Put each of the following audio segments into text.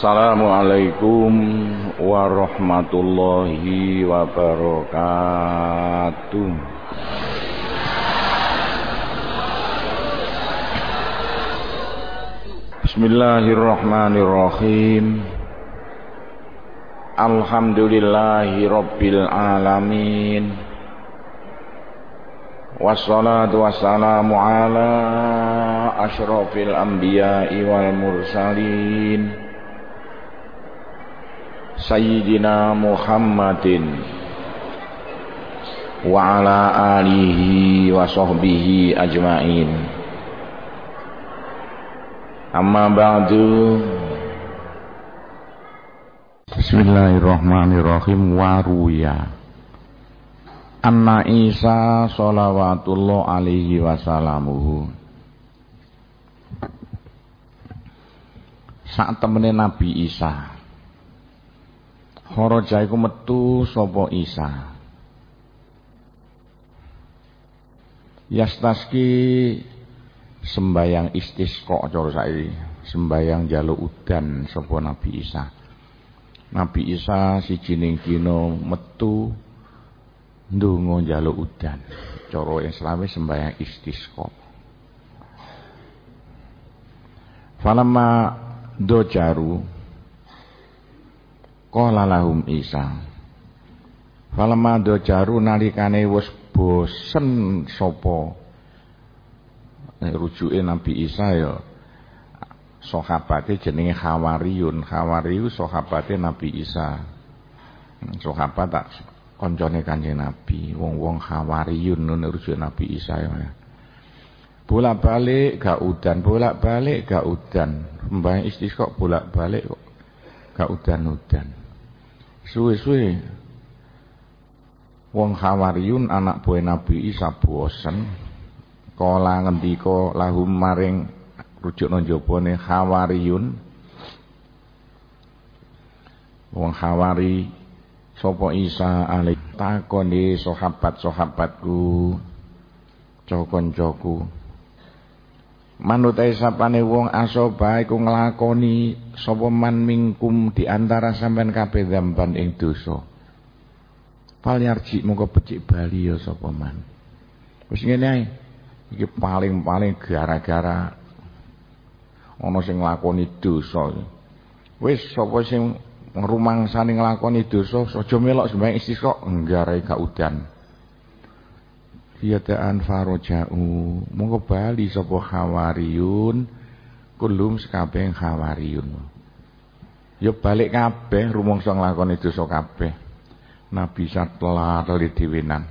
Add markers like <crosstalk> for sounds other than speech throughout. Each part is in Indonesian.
Assalamualaikum warahmatullahi wabarakatuh. Bismillahirrahmanirrahim. Alhamdulillahi rabbil alamin. Wassalatu wassalamu ala asyrafil anbiya'i wal mursalin. Sayyidina Muhammadin wa ala alihi wa sahbihi ajmain. Amma ba'du. Bismillahirrahmanirrahim. Waruya Anna Isa salawatullah alaihi wasalamuhu Saat temenin Nabi Isa Kharaja iku metu sapa Isa. Yastaski sembayang istisqa cara saiki, sembayang jaluk udan sapa Nabi Isa. Nabi Isa sijining dina metu ndonga jaluk udan. Cara Islami sembayang istisqa. Falamma dojaru Qala lahum Isa. Falamma jaru nalikane wis bosen sapa nek rujuke Nabi Isa ya sahabate jenenge Hawariyun. Hawariyu sahabate Nabi Isa. Sahabat tak koncone Kanjeng Nabi, wong-wong Hawariyun ngono rujuk Nabi Isa ya. Bolak-balik gak udan, bolak-balik gak udan. Mbah istisqa bolak-balik kok gak udan-udan. Suwe-suwe. Wong Hawariyun anak buah Nabi Isa bosen. Kala ngendika lahum maring rujukna njabane Hawariyun. Wong Hawari sapa Isa alaih takoni sahabat-sahabatku cokon-coku Manut sapane wong asoba iku nglakoni sapa man mingkum di antara sampean kabeh dzamban ing dosa. Fal yarji becik bali ya sapa man. Wis ngene ae. Iki paling-paling gara-gara ana sing nglakoni dosa. Wis sapa sing ngrumangsani nglakoni dosa aja melok sembahyang istisqa nggarae gak udan. Yadaan faroja'u. Monggo bali sapa hawariyun Kulum sekabeh hawariyun Ya balik kabeh rumangsa nglakoni dosa kabeh. Nabi satlah teli diwinan.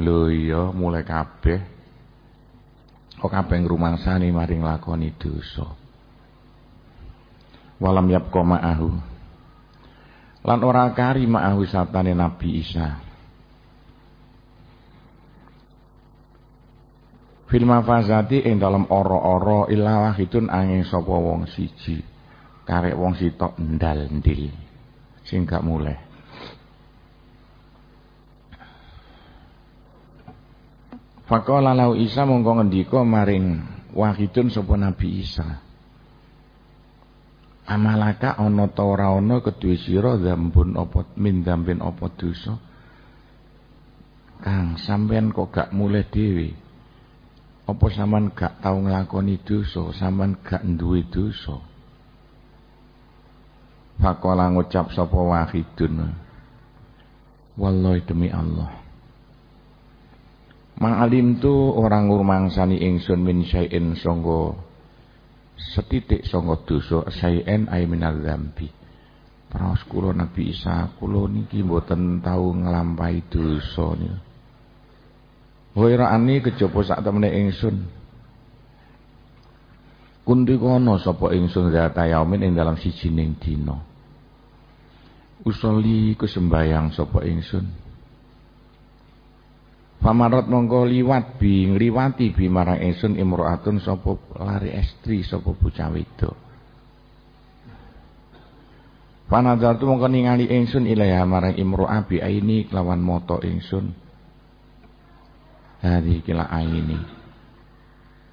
Lho iya mulai kabeh. Kok kabeh ngrumangsani mari nglakoni dosa. Walam yapqa ma'ahu. Lan ora kari ma'ahu satane Nabi Isa fil mafazati ing dalam ora-ora illa wahidun angin sapa wong siji. Karek wong sitok ndal ndil. Sing gak muleh Faqala lau Isa mongko ngendika maring wahidun sapa Nabi Isa. Amalaka ana ta ora ana kedue sira zambun apa min dzambin apa dosa? Kang sampean kok gak muleh dhewe apa sampean gak tau nglakoni dosa, sampean gak duwe dosa? Faqala ngucap sapa wahidun. Wallahi demi Allah. Ma'alim tu orang ngurmangsani ingsun min syai'in sangga setitik sangga dosa syai'en ay minal dzambi. Praos kula Nabi Isa kula niki mboten tau nglampahi dosa niku. Waira'ani kejaba sak temene ingsun. Kunti kono sapa ingsun zata yaumin ing dalam sijining dina. Usoli kesembayang sapa ingsun. Pamarat mongko liwat bi ngliwati bi marang ingsun imro'atun sapa lari estri sapa bocah wedok. Panadzartu mongko ningali ingsun ilaha marang imro'ah bi aini kelawan moto ingsun hari kila aini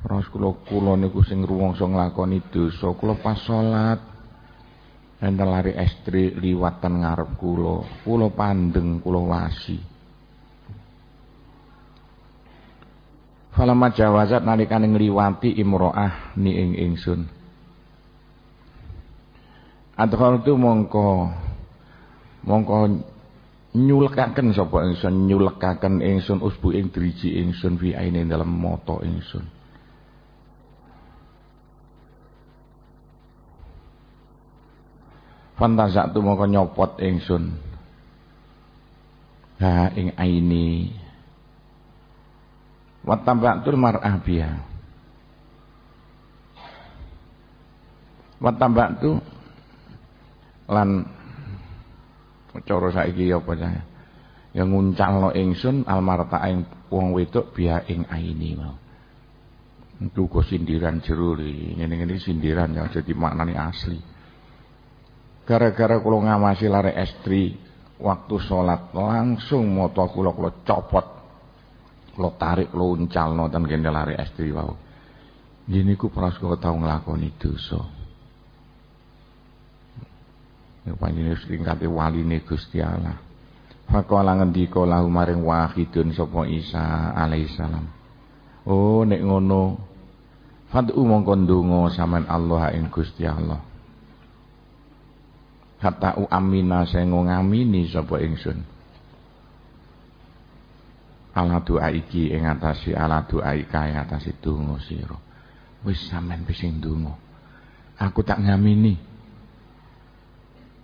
Ros kula kula niku sing ruwangsa nglakoni dosa. Kula pas salat enten lari estri liwatan ngarep kula. Kula pandeng kula wasi. Falama jawazat nalikane ngliwati imro'ah ni ing ingsun. Adkhaltu mongko mongko nyulekaken sapa ingsun nyulekaken ingsun usbu ing driji ingsun fi dalam moto ingsun. Fantazak tu mongko nyopot ingsun. Ha ing aini. Watabaktul mar'ah biha. Watabaktu lan cara saiki apa ya ya nguncalno ingsun almarta ing wong wedok biha ing aini mau. Kok sindiran jero ngene-ngene sindiran yang jadi maknane asli. Gara-gara kula ngawasi lare estri waktu sholat langsung moto kula kula copot. Kula tarik kula uncalno ten kene lare estri wau. Gini ku prasaja tau nglakoni dosa. Ya panjenengan singkate waline Gusti Allah. Faqala ngendika lahu maring wahidun sapa Isa alaihissalam. Oh nek ngono fad'u mongko ndonga sampean Allah ing Gusti Allah. Hatta amina saya ngamini sapa ingsun. Ala doa iki ing atase ala doa ika ing atase donga sira. Wis sampean wis ndonga. Aku tak ngamini.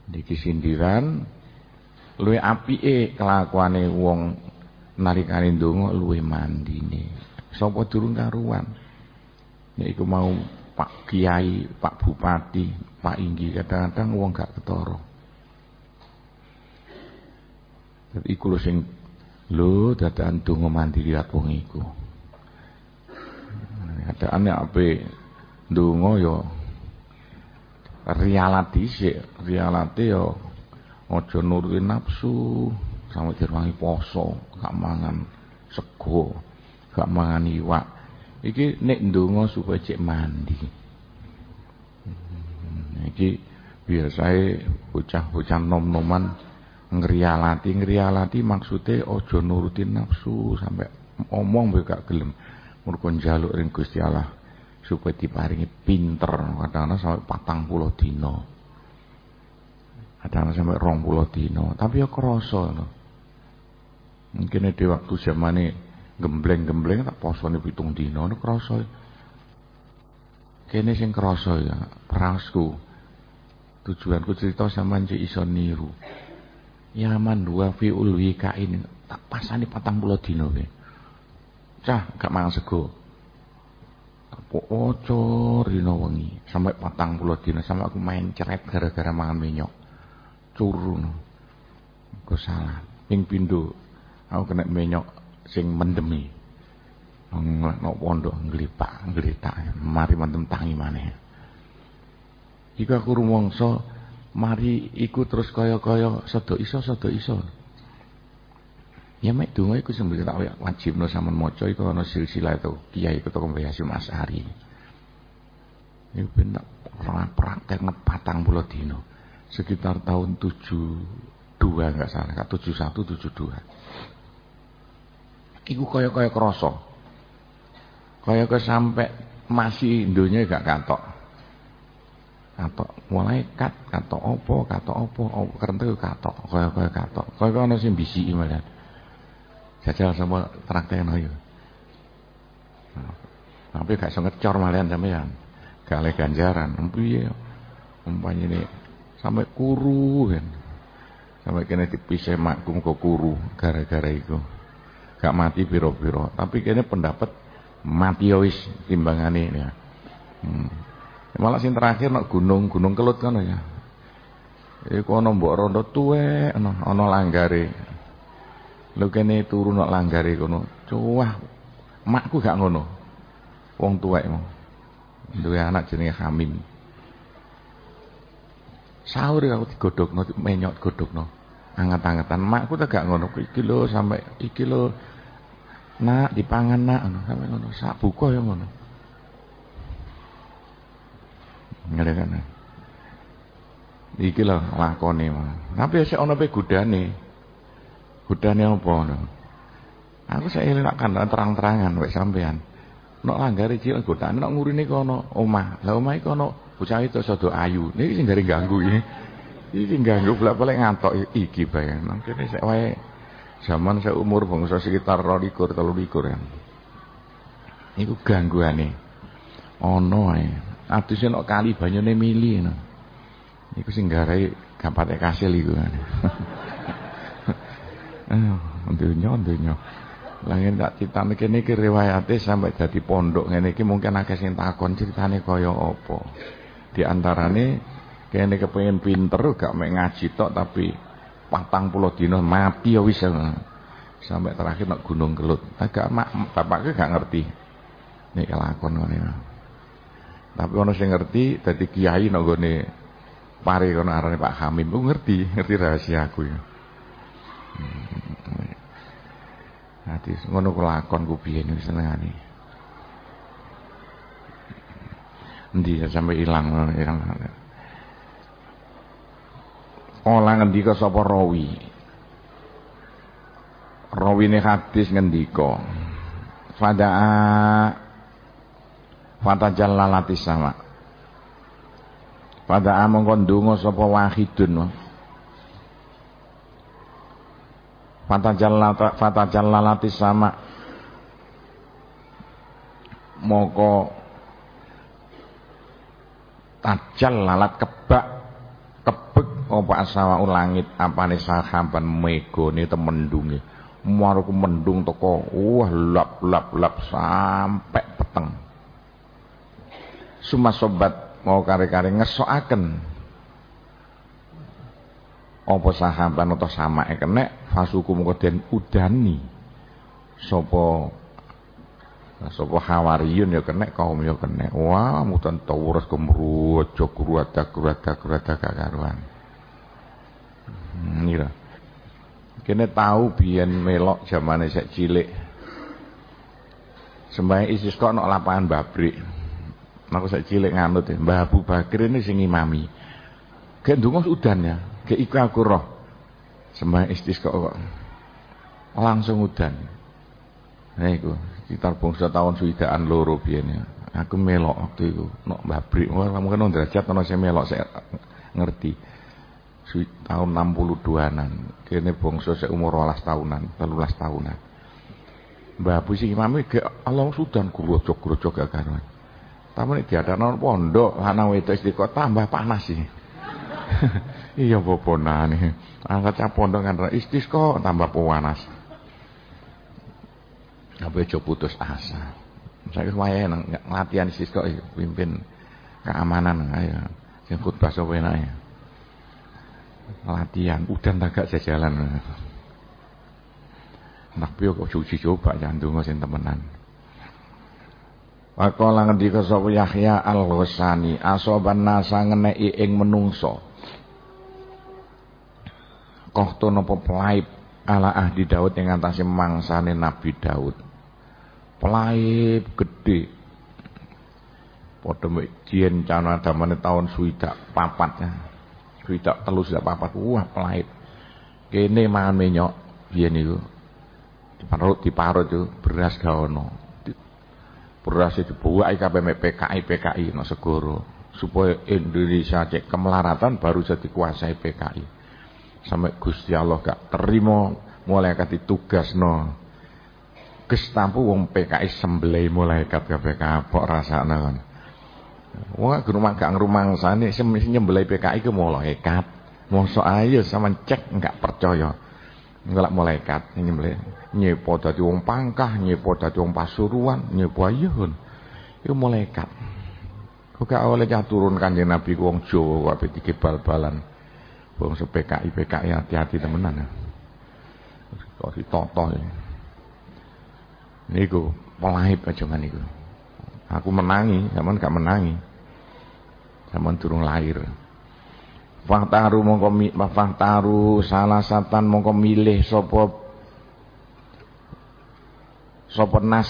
Niki sindiran luwe apike kelakuane wong nalikane ndonga luwe mandine. Sapa durung karuan. Niku mau Pak Kiai, Pak Bupati, Pak Inggi kadang-kadang wong gak ketara. Dadi iku sing lho dadakan donga mandi lihat wong iku. Kadang-kadang ape ndonga ya rialati sik. Rialati yo aja nuruti nafsu sampe dirwangi poso gak mangan sego gak mangan iwak. Iki nek ndonga supaya cek mandi. Hmm, iki biasae bocah-bocah nom-noman ngrialati. Ngrialati maksude aja nuruti nafsu sampai omong gak gelem. Mergo njaluk ring Gusti Allah supaya diparingi pinter. Kadang-kadang sampai patang puluh dino. Kadang-kadang sampai rong puluh dino. Tapi ya kerasa no. mungkin di waktu zaman ini gembleng-gembleng tak poso nih pitung dino no kerasa. Kene sing kerasa ya perasku. Tujuanku cerita sama cek iso niru. Yaman dua fi ulwi kain tak pasani patang puluh dino ke cah gak mangan sego Ojo rino wengi. Sampai patang puluh dina sampai aku main ceret gara-gara mangan minyak. Curun aku salah. Ping pindu aku kena minyak sing mendemi. No pondok nglipak nglitak mari mentem tangi maneh. Jika aku mari iku terus kaya-kaya sedo iso sedo iso Ya mek donga iku sing tak wajibno sampean maca iku ana silsilah itu Kiai Ketua Mbah Hasyim Asy'ari. Iku ben praktek ngepatang puluh dino. Sekitar tahun 72 enggak salah, 71 72. Iku kaya-kaya krasa. Kaya-kaya sampai masih donya gak katok. Katok mulai kat, katok opo, katok opo, opo kerente katok, kaya-kaya katok. Kaya-kaya ana sing bisiki malah. Jajal sama praktekno yo. Tapi gak iso ngecor malian sampean. Gak oleh ganjaran. Piye? Ini sampai kuru kan. Sampai kena dipisah makkum kok kuru gara-gara itu. Gak mati piro-piro. Tapi kene pendapat mati ya wis timbangane ya. Hmm. Malah sing terakhir nak gunung, gunung kelut kan ya. Iku ana mbok rondo tuwek ana langgare. Lho kene turu nak langgare kono. Cuwah. Makku gak ngono. Wong tuwek mau. Duwe anak jenenge Hamim. Sahur aku digodhogno menyok godhogno. Anget-angetan makku tak gak ngono. Iki lho sampai iki lho nak dipangan nak ngono sampe ngono. Sak buka ya ngono. Ngene kan. Iki lho lakone. Tapi sik ana pe gudane. Gudane apa ngono? Aku saya nak kandang terang-terangan wek sampean. Nok langgare cilik godane nok ngurine kono omah. Lah omah iku ono bocah itu sedo ayu. Niki sing gare ganggu iki. Iki ganggu bolak-balik ngantok iki. Nang kene sik wae zaman saya umur bangsa sekitar 22 23 ya. Iku gangguane. Ono ae. Aduse nok kali banyune mili ngono. Iku sing garai gampate kasil iku. <laughs> Eh, dunya. Lah yen tak critane kene iki riwayate sampai dadi pondok ngene iki mungkin akeh sing takon critane kaya apa. Di antarane kene kepengin pinter gak mek ngaji tok tapi patang puluh dino mati ya wis sampai terakhir nak gunung kelut agak mak bapaknya gak ngerti. Nek kelakon ngene. Tapi ono sing ngerti dadi kiai nak gone pare kono arane Pak Hamim ku ngerti ngerti rahasia aku ya Hati ngono lakon ku biyen senengane. Endi ya sampai ilang ilang. Ola ngendika sapa rawi. Rawine hadis ngendika. Fadaa fatajallalati sama. Fadaa mongko ndonga sapa wahidun. Fatajallalati sama. Moko tajal lalat kebak kebek apa asawa langit apane sahaban megone temendunge maruku mendung teko wah lap lap lap sampai peteng. Suma sobat mau kare-kare ngesokaken apa sahabat atau sama kena fasuku mengko den udani. Sapa sapa hawariyun ya kena kaum ya kena. Wah mutan tawuras kemruat jogruata gruata gruata kakaruan hmm, ngira kene tahu biyen melok zamane sek cilik. Sembahyang istisqa nok lapangan babrik. Aku sek cilik nganut ya Mbah Abu Bakar ini sing imami. Gendungo udan ya Kayak iku aku roh. Sembah istisqa kok. Langsung udan. Nah iku sekitar bangsa tahun suwidaan loro biyen ya. Aku melok waktu itu nok babrik. Wah, mungkin derajat ono saya melok saya ngerti. tahun 62-an. Kene bangsa saya umur 12 tahunan, 13 tahunan. Mbah Abu sing imame ge Allah sudan grojok-grojok gak karuan. Tapi nek diadakno pondok ana wedok istiqomah tambah panas sih. <laughs> iya nih angkat capondong kan istisqa tambah panas. Apa coba putus asa. Saya kemarin latihan istisqa pimpin keamanan ayo yang khutbah sapa ya latihan tak jalan nak piye kok cuci coba jantung sing temenan. Wakola ngendika sapa Yahya Al-Ghasani asoban nasa ngeneki ing menungso kohto nopo pelaip ala ahdi Daud yang atase mangsane Nabi Daud. Pelaip gede. Padha mek jien cana adamane taun swidak papat ya. Swidak telu swidak papat. Wah, pelaip. Kene mangan menyok biyen niku. Diparut diparut yo beras ga ono. Beras dibuwaki kabeh mek PKI PKI no segoro supaya Indonesia cek kemelaratan baru jadi kuasai PKI sampai Gusti Allah gak terima mulai kati tugas no gestampu wong PKI sembelih kat kabeh kapok rasane kan wong gak rumah gak ngrumangsane sing nyembelih PKI ke malaikat mosok ayo sama cek enggak percaya. Ngelak malaikat nyembelih. Nyepo dadi wong pangkah nyepo dadi wong pasuruan nyepo ayun iku malaikat kok gak oleh turun kanjeng Nabi wong Jawa kabeh dikebal-balan Wong PKI PKI hati-hati temenan ya. Kok ditoto ya. Niku pelahip aja kan niku. Aku menangi, zaman gak menangi. Zaman turun lahir. Faktaru mongko faktaru salah satan mongko milih sapa sapa nas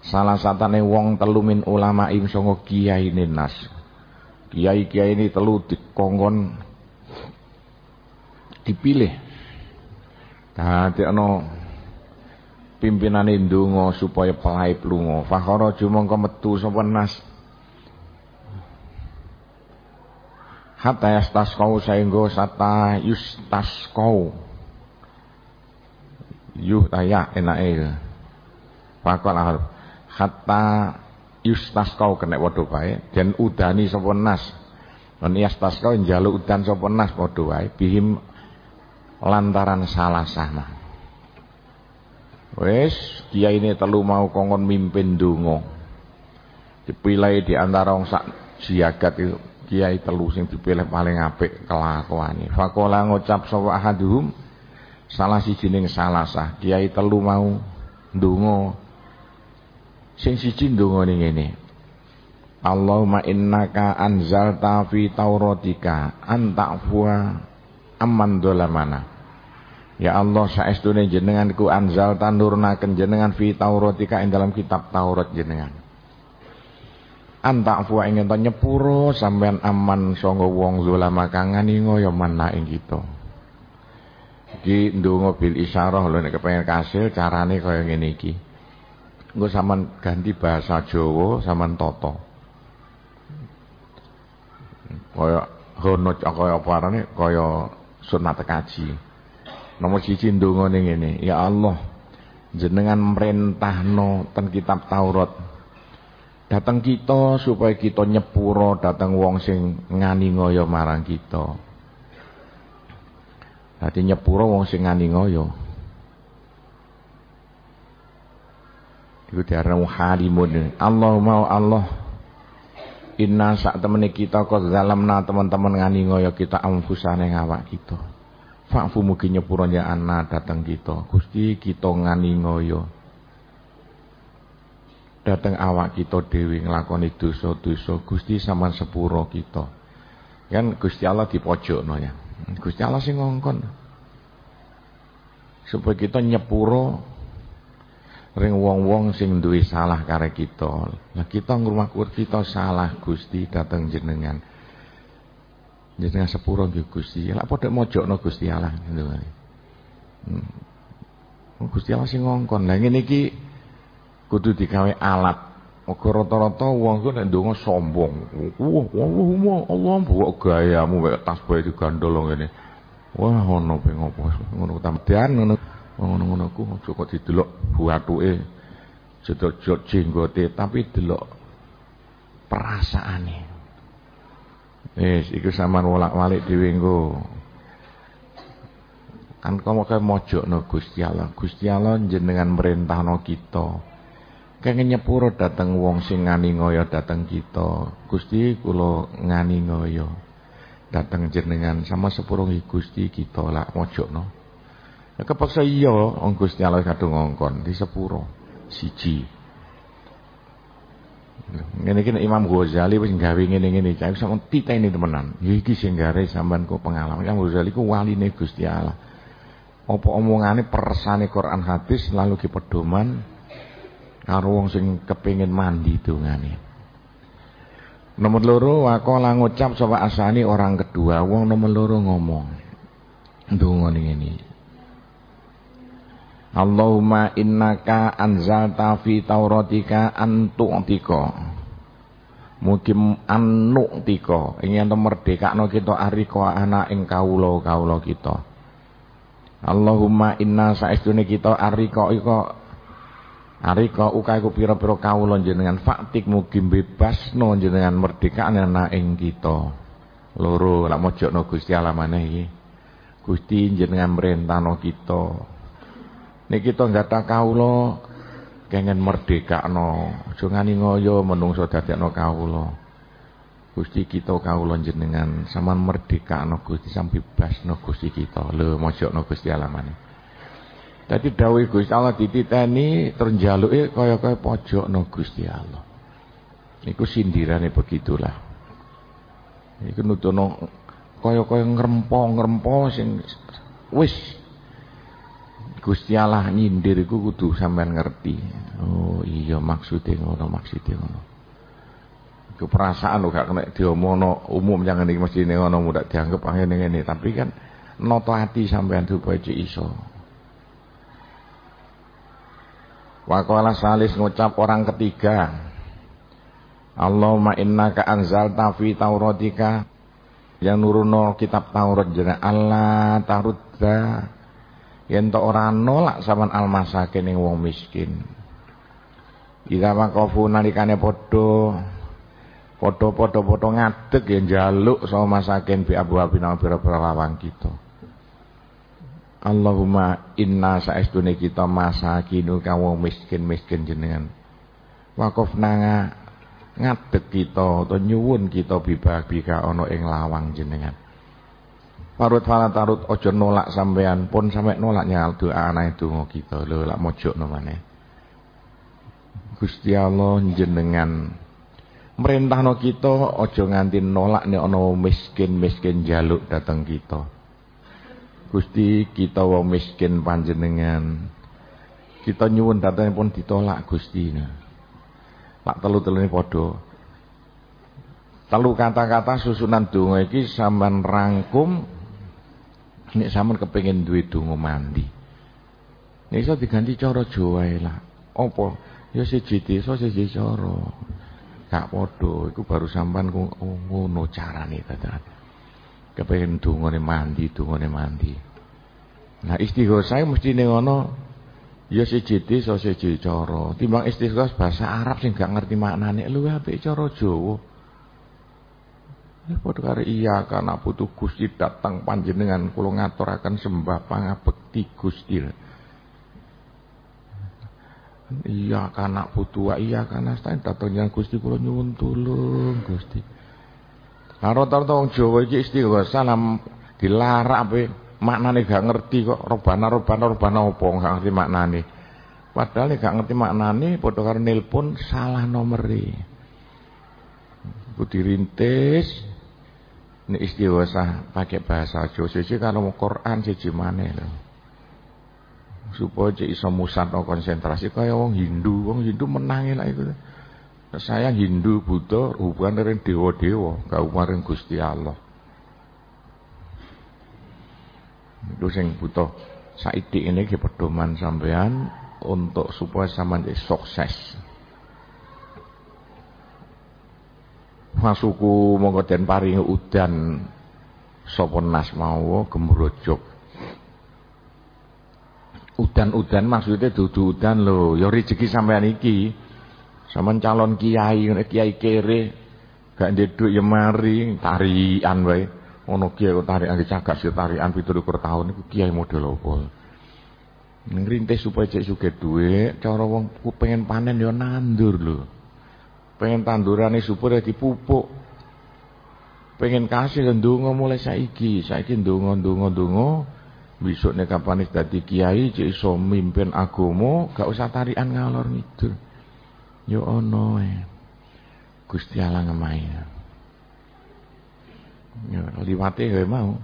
salah satane wong telu min ulama im sanga kiai nas kiai-kiai ini telu dikongkon dipilih. Dadi ana pimpinane ndonga supaya pelaip lunga. Fakhara jumangka metu sapa nas. Hatta yastasqau saenggo sata yustasqau. Yuh taya enake. Fakal ahal. Hatta yustasqau kena padha bae den udani sapa nas. Lan yastasqau njaluk udan sapa nas padha wae bihim lantaran salah sama. Wes kiai ini telu mau kongon mimpin dungo. Dipilih di antara wong sak siagat itu kiai telu sing dipilih paling apik kelakuane. Fakola ngucap sapa ahaduhum salah siji ning salah sah. Kiai telu mau ndonga. Sing siji ndonga ning ngene. Allahumma innaka anzalta fi tauratika anta'fuwa amman dolamana. Ya Allah saestune jenengan ku anzal tanurnaken jenengan fi Tauratika ing dalam kitab Taurat jenengan. Anta afu ingin to nyepuro sampean aman sanga wong zulama kang nganingo ya mana ing kita. Iki ndonga bil isyarah lho nek kepengin kasil carane kaya ngene iki. Engko sampean ganti bahasa Jawa sampean toto. Kaya hono kaya apa arane kaya sunat kaji. Nomor siji ndonga ning ngene, ya Allah, jenengan merintahno ten kitab Taurat. Datang kita supaya kita nyepuro datang wong sing ngani ngoyo marang kita. Dadi nyepuro wong sing ngani ngoyo. Iku diarani halimun. Allahumma Allah Inna sak temene kita kok zalamna teman-teman ngani ngoyo kita amfusane ngawak kita. Fa'fu mugi nyepura ya ana dateng kita. Gusti kita ngani ngoyo. Dateng awak kita dhewe nglakoni dosa-dosa. Gusti sampean sepuro kita. Kan Gusti Allah dipojokno ya. Gusti Allah sing ngongkon. Supaya kita nyepuro ring wong-wong sing duwe salah kare kita. Lah kita ngrumakur kita salah Gusti dateng jenengan jenengan sepuro nggih Gusti. Lah padha mojokno Gusti Allah ngono wae. Hmm. Gusti Allah sing ngongkon. Lah ngene iki kudu digawe alat. Mergo rata-rata wong ku nek ndonga sombong. Wah, Allahumma Allah mbok gayamu wae tas bae digandol ngene. Wah, ono pe ngopo ngono tamdian ngono. Ngono-ngono ku aja kok didelok buatuke. Jedot-jedot jenggote tapi delok perasaane. Wis iku sampean wolak-walik dhewe engko. Kan kamu kaya mojokno Gusti Allah. Gusti Allah jenengan merintahno kita. Kenging nyepuro dateng wong sing ngani ngoyo dateng kita. Gusti kula ngani ngoyo. Dateng jenengan sama sepuro Gusti kita lah mojokno. Ya kepaksa iya Gusti Allah kadung ngongkon di sepuro siji. Ngene iki Imam Ghazali wis gawe ngene-ngene cah sak titeni temenan. Ya iki sing gare sampean kok pengalaman. Imam Ghazali ku waline Gusti Allah. Apa omongane persane Quran hadis lalu pedoman karo wong sing kepengin mandi dongane. Nomor loro wakola ngucap sapa asani orang kedua wong nomor loro ngomong. Ndonga ngene. Allahumma innaka anzalta fi tauratika antu'tika annu'tika ingin merdekakno kita arika anak ing kawula-kawula kita. Allahumma inna saestune kita arika ika arika uka iku pira-pira kawula jenengan faktik mugi bebasno jenengan merdekakno anak ing kita. Loro lak mojokno Gusti iki. Gusti jenengan merintahno kita Nek kita nggata kawula kengen merdekakno, aja ngani ngoyo menungso dadekno kawula. Gusti kita kawula jenengan sampean merdekakno Gusti sampe bebasno Gusti kita. Lho mojokno Gusti alamane. Dadi dawuh Gusti Allah dititeni terus njaluke kaya-kaya pojokno Gusti Allah. Niku sindirane begitulah. Iku nutono kaya-kaya ngrempo-ngrempo sing wis Gusti Allah nyindir iku kudu sampean ngerti. Oh iya maksude ngono, maksude ngono. keperasaan lo gak kena diomongno umum jangan iki mesti ngono mudah dianggap angin ini tapi kan noto hati sampean supaya iso Wakola salis ngucap orang ketiga Allahumma innaka anzalta fi tauratika yang nuruno kitab Taurat jeneng Allah tarudda yen to ora nolak saman almasakin ing wong miskin Ida makafu nalikane padha padha-padha padha ngadeg ya njaluk sama masakin bi abu abina pira-pira lawang kita. Allahumma inna saestune kita masakinu kamu miskin-miskin jenengan. Wakaf nanga ngadeg kita atau nyuwun kita bibabika ana ing lawang jenengan. Parut fala tarut ojo nolak sampean pun sampe nolak nyal doa anae donga kita lho lak mojokno maneh. Gusti Allah jenengan merintahno kita aja nganti nolak nek ana miskin-miskin jaluk dateng kita. Gusti kita wong miskin panjenengan. Kita nyuwun datang pun ditolak Gusti. Pak telu-telune padha. Telu kata-kata susunan donga iki sampean rangkum nek sampean kepengin duwe donga mandi. Nek iso diganti cara Jawa lah. Apa? Ya siji desa siji cara. Gak padha, iku baru sampean oh, ngono carane dadan. Kepengin dungane mandi, dungane mandi. Nah istighosah mesti ning ngono ya siji desa siji cara. Timbang istighosah bahasa Arab sing gak ngerti maknane luwih apik cara Jawa. Ya padha karo iya kana butuh Gusti datang panjenengan kula ngaturaken sembah pangabekti Gusti. Iya kana putua iya kana stain datang yang Gusti kula nyuwun tulung Gusti. Karo rata wong Jawa iki istighosah salam dilarak ape maknane gak ngerti kok robana robana robana opo gak ngerti maknane. Padahal gak ngerti maknane padha karo nelpon salah nomere. Iku dirintis ini istighosah pakai bahasa Jawa siji kalau Quran siji maneh lho. Supaya iso musatno konsentrasi kaya wong Hindu. Wong Hindu menangi lah itu saya Hindu Buddha hubungan dengan dewa-dewa gak hubungan Gusti Allah. Itu sing butuh saiki ini ke pedoman sampean untuk supaya sampean sukses masuku monggo den paringi udan sapa nas mau gemrojok udan-udan maksudnya dudu udan lho. Ya rezeki sampean iki. Sampean calon kiai kiai kere gak ndek dhuwit ya mari tarian wae. Ono kiai kok tarian cagak sih tarian 17 tahun iku kiai model apa? Ngrintis supaya cek sugih dhuwit cara wong pengen panen ya nandur lho pengen tandurane subur ya dipupuk pengen kasih ndonga mulai saiki saiki ndonga ndonga ndonga Besok nek kapan dadi kiai cek iso mimpin agama, gak usah tarian ngalor ngidul. Yo ono e. Gusti Allah ngemahi. Yo liwate gawe mau.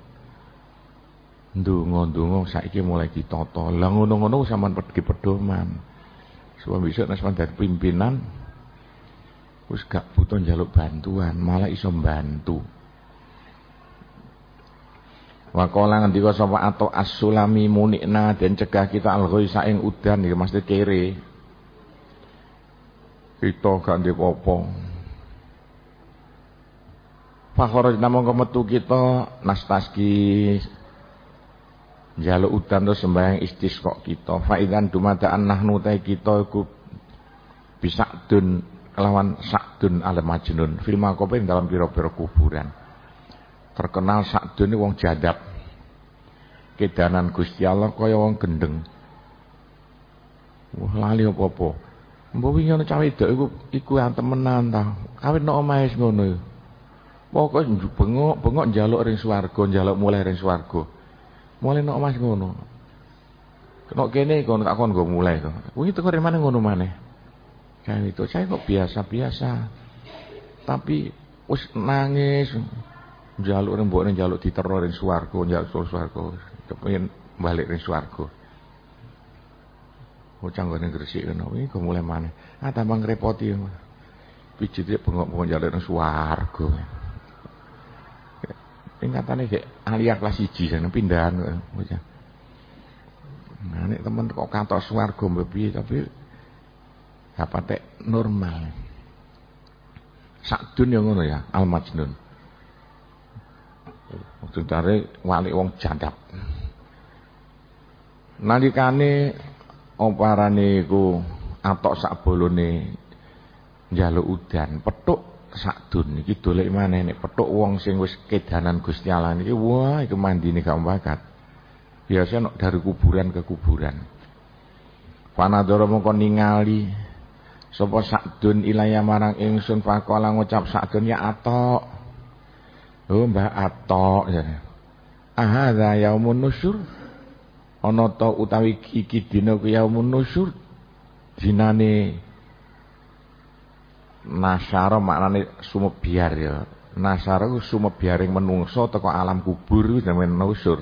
Ndonga-ndonga saiki mulai ditata. Lah ngono-ngono sampean pergi pedoman. Sebab besok nek sampean pimpinan wis gak butuh njaluk bantuan, malah iso bantu. Wa qala ngendika sapa atau as-sulami munikna den cegah kita al-ghaisa ing udan iki mesti kere. Kita gak ndek apa. Fakhraj namung kemetu kita nastaski jaluk udan terus sembahyang istisqa kita. Faidan dumadaan nahnu ta kita iku bisa dun kelawan sakdun al majnun fil maqabir dalam pira-pira kuburan. Terkenal sak dunia wong jadab kedanan Gusti Allah kaya wong gendeng. Wah lali apa-apa. Mbok wingi ana cah wedok iku iku temenan ta. Kawin nang omahe ngono. Pokoke bengok bengok njaluk ring swarga njaluk mulai ring swarga. Mulai nang omah ngono. Kena kene kon tak kon mulai to wingi teko ring mana ngono maneh kayak itu saya kok biasa-biasa tapi wis nangis Jaluk ring mbokne njaluk diteror ring swarga, njaluk swarga. Kepengin balik ring swarga. Bocah nggone Gresik kena iki mulai maneh. Ah tambah ngrepoti. pijite bengok-bengok jaluk nang swarga. Tingkatane kayak alia kelas 1 sana pindahan bocah. Nah, nek temen kok kantor swarga mbepi tapi apa normal. Sakdun yang ngono ya, Al Majnun. Maksudare wali wong jadap. Nalikane oparane iku atok sak bolone njaluk udan, petuk sakdun iki dolek maneh nek petuk wong sing wis kedanan Gusti Allah niki wah iku mandine gak bakat. Biasa nek dari kuburan ke kuburan. Panadoro mongko ningali sapa sakdun ilaya marang ingsun faqala ngucap sakdun ya atok. Oh Mbah atok ya. Ahadza yaumun nusyur. Ana ta utawi iki dina ku yaumun nusyur. Dinane Nasara maknane sumebiar ya. Nasara ku sumebiaring menungso teko alam kubur jenenge nusur.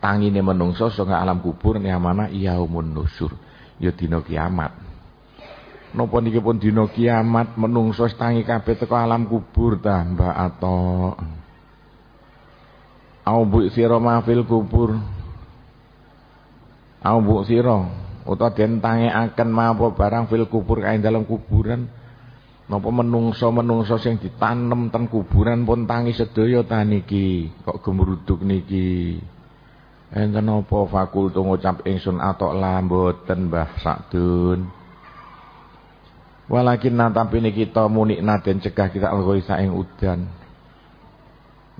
Tangine menungso saka alam kubur mana yaumun nusur. Ya dina kiamat. Napa niki pun dina kiamat menungso tangi kabeh teko alam kubur ta Mbak Ato. Au bu sira mafil kubur. Au bu sira? Utawa den tangekaken mapa barang fil kubur kae dalam kuburan? Napa menungso-menungso sing ditanem ten kuburan pun tangi sedaya ta niki? Kok gemruduk niki? Enten apa fakultu ngucap ingsun atok la mboten Mbah Sakdun walakin natapi niki kita munik naden cegah kita algoisa ing udan.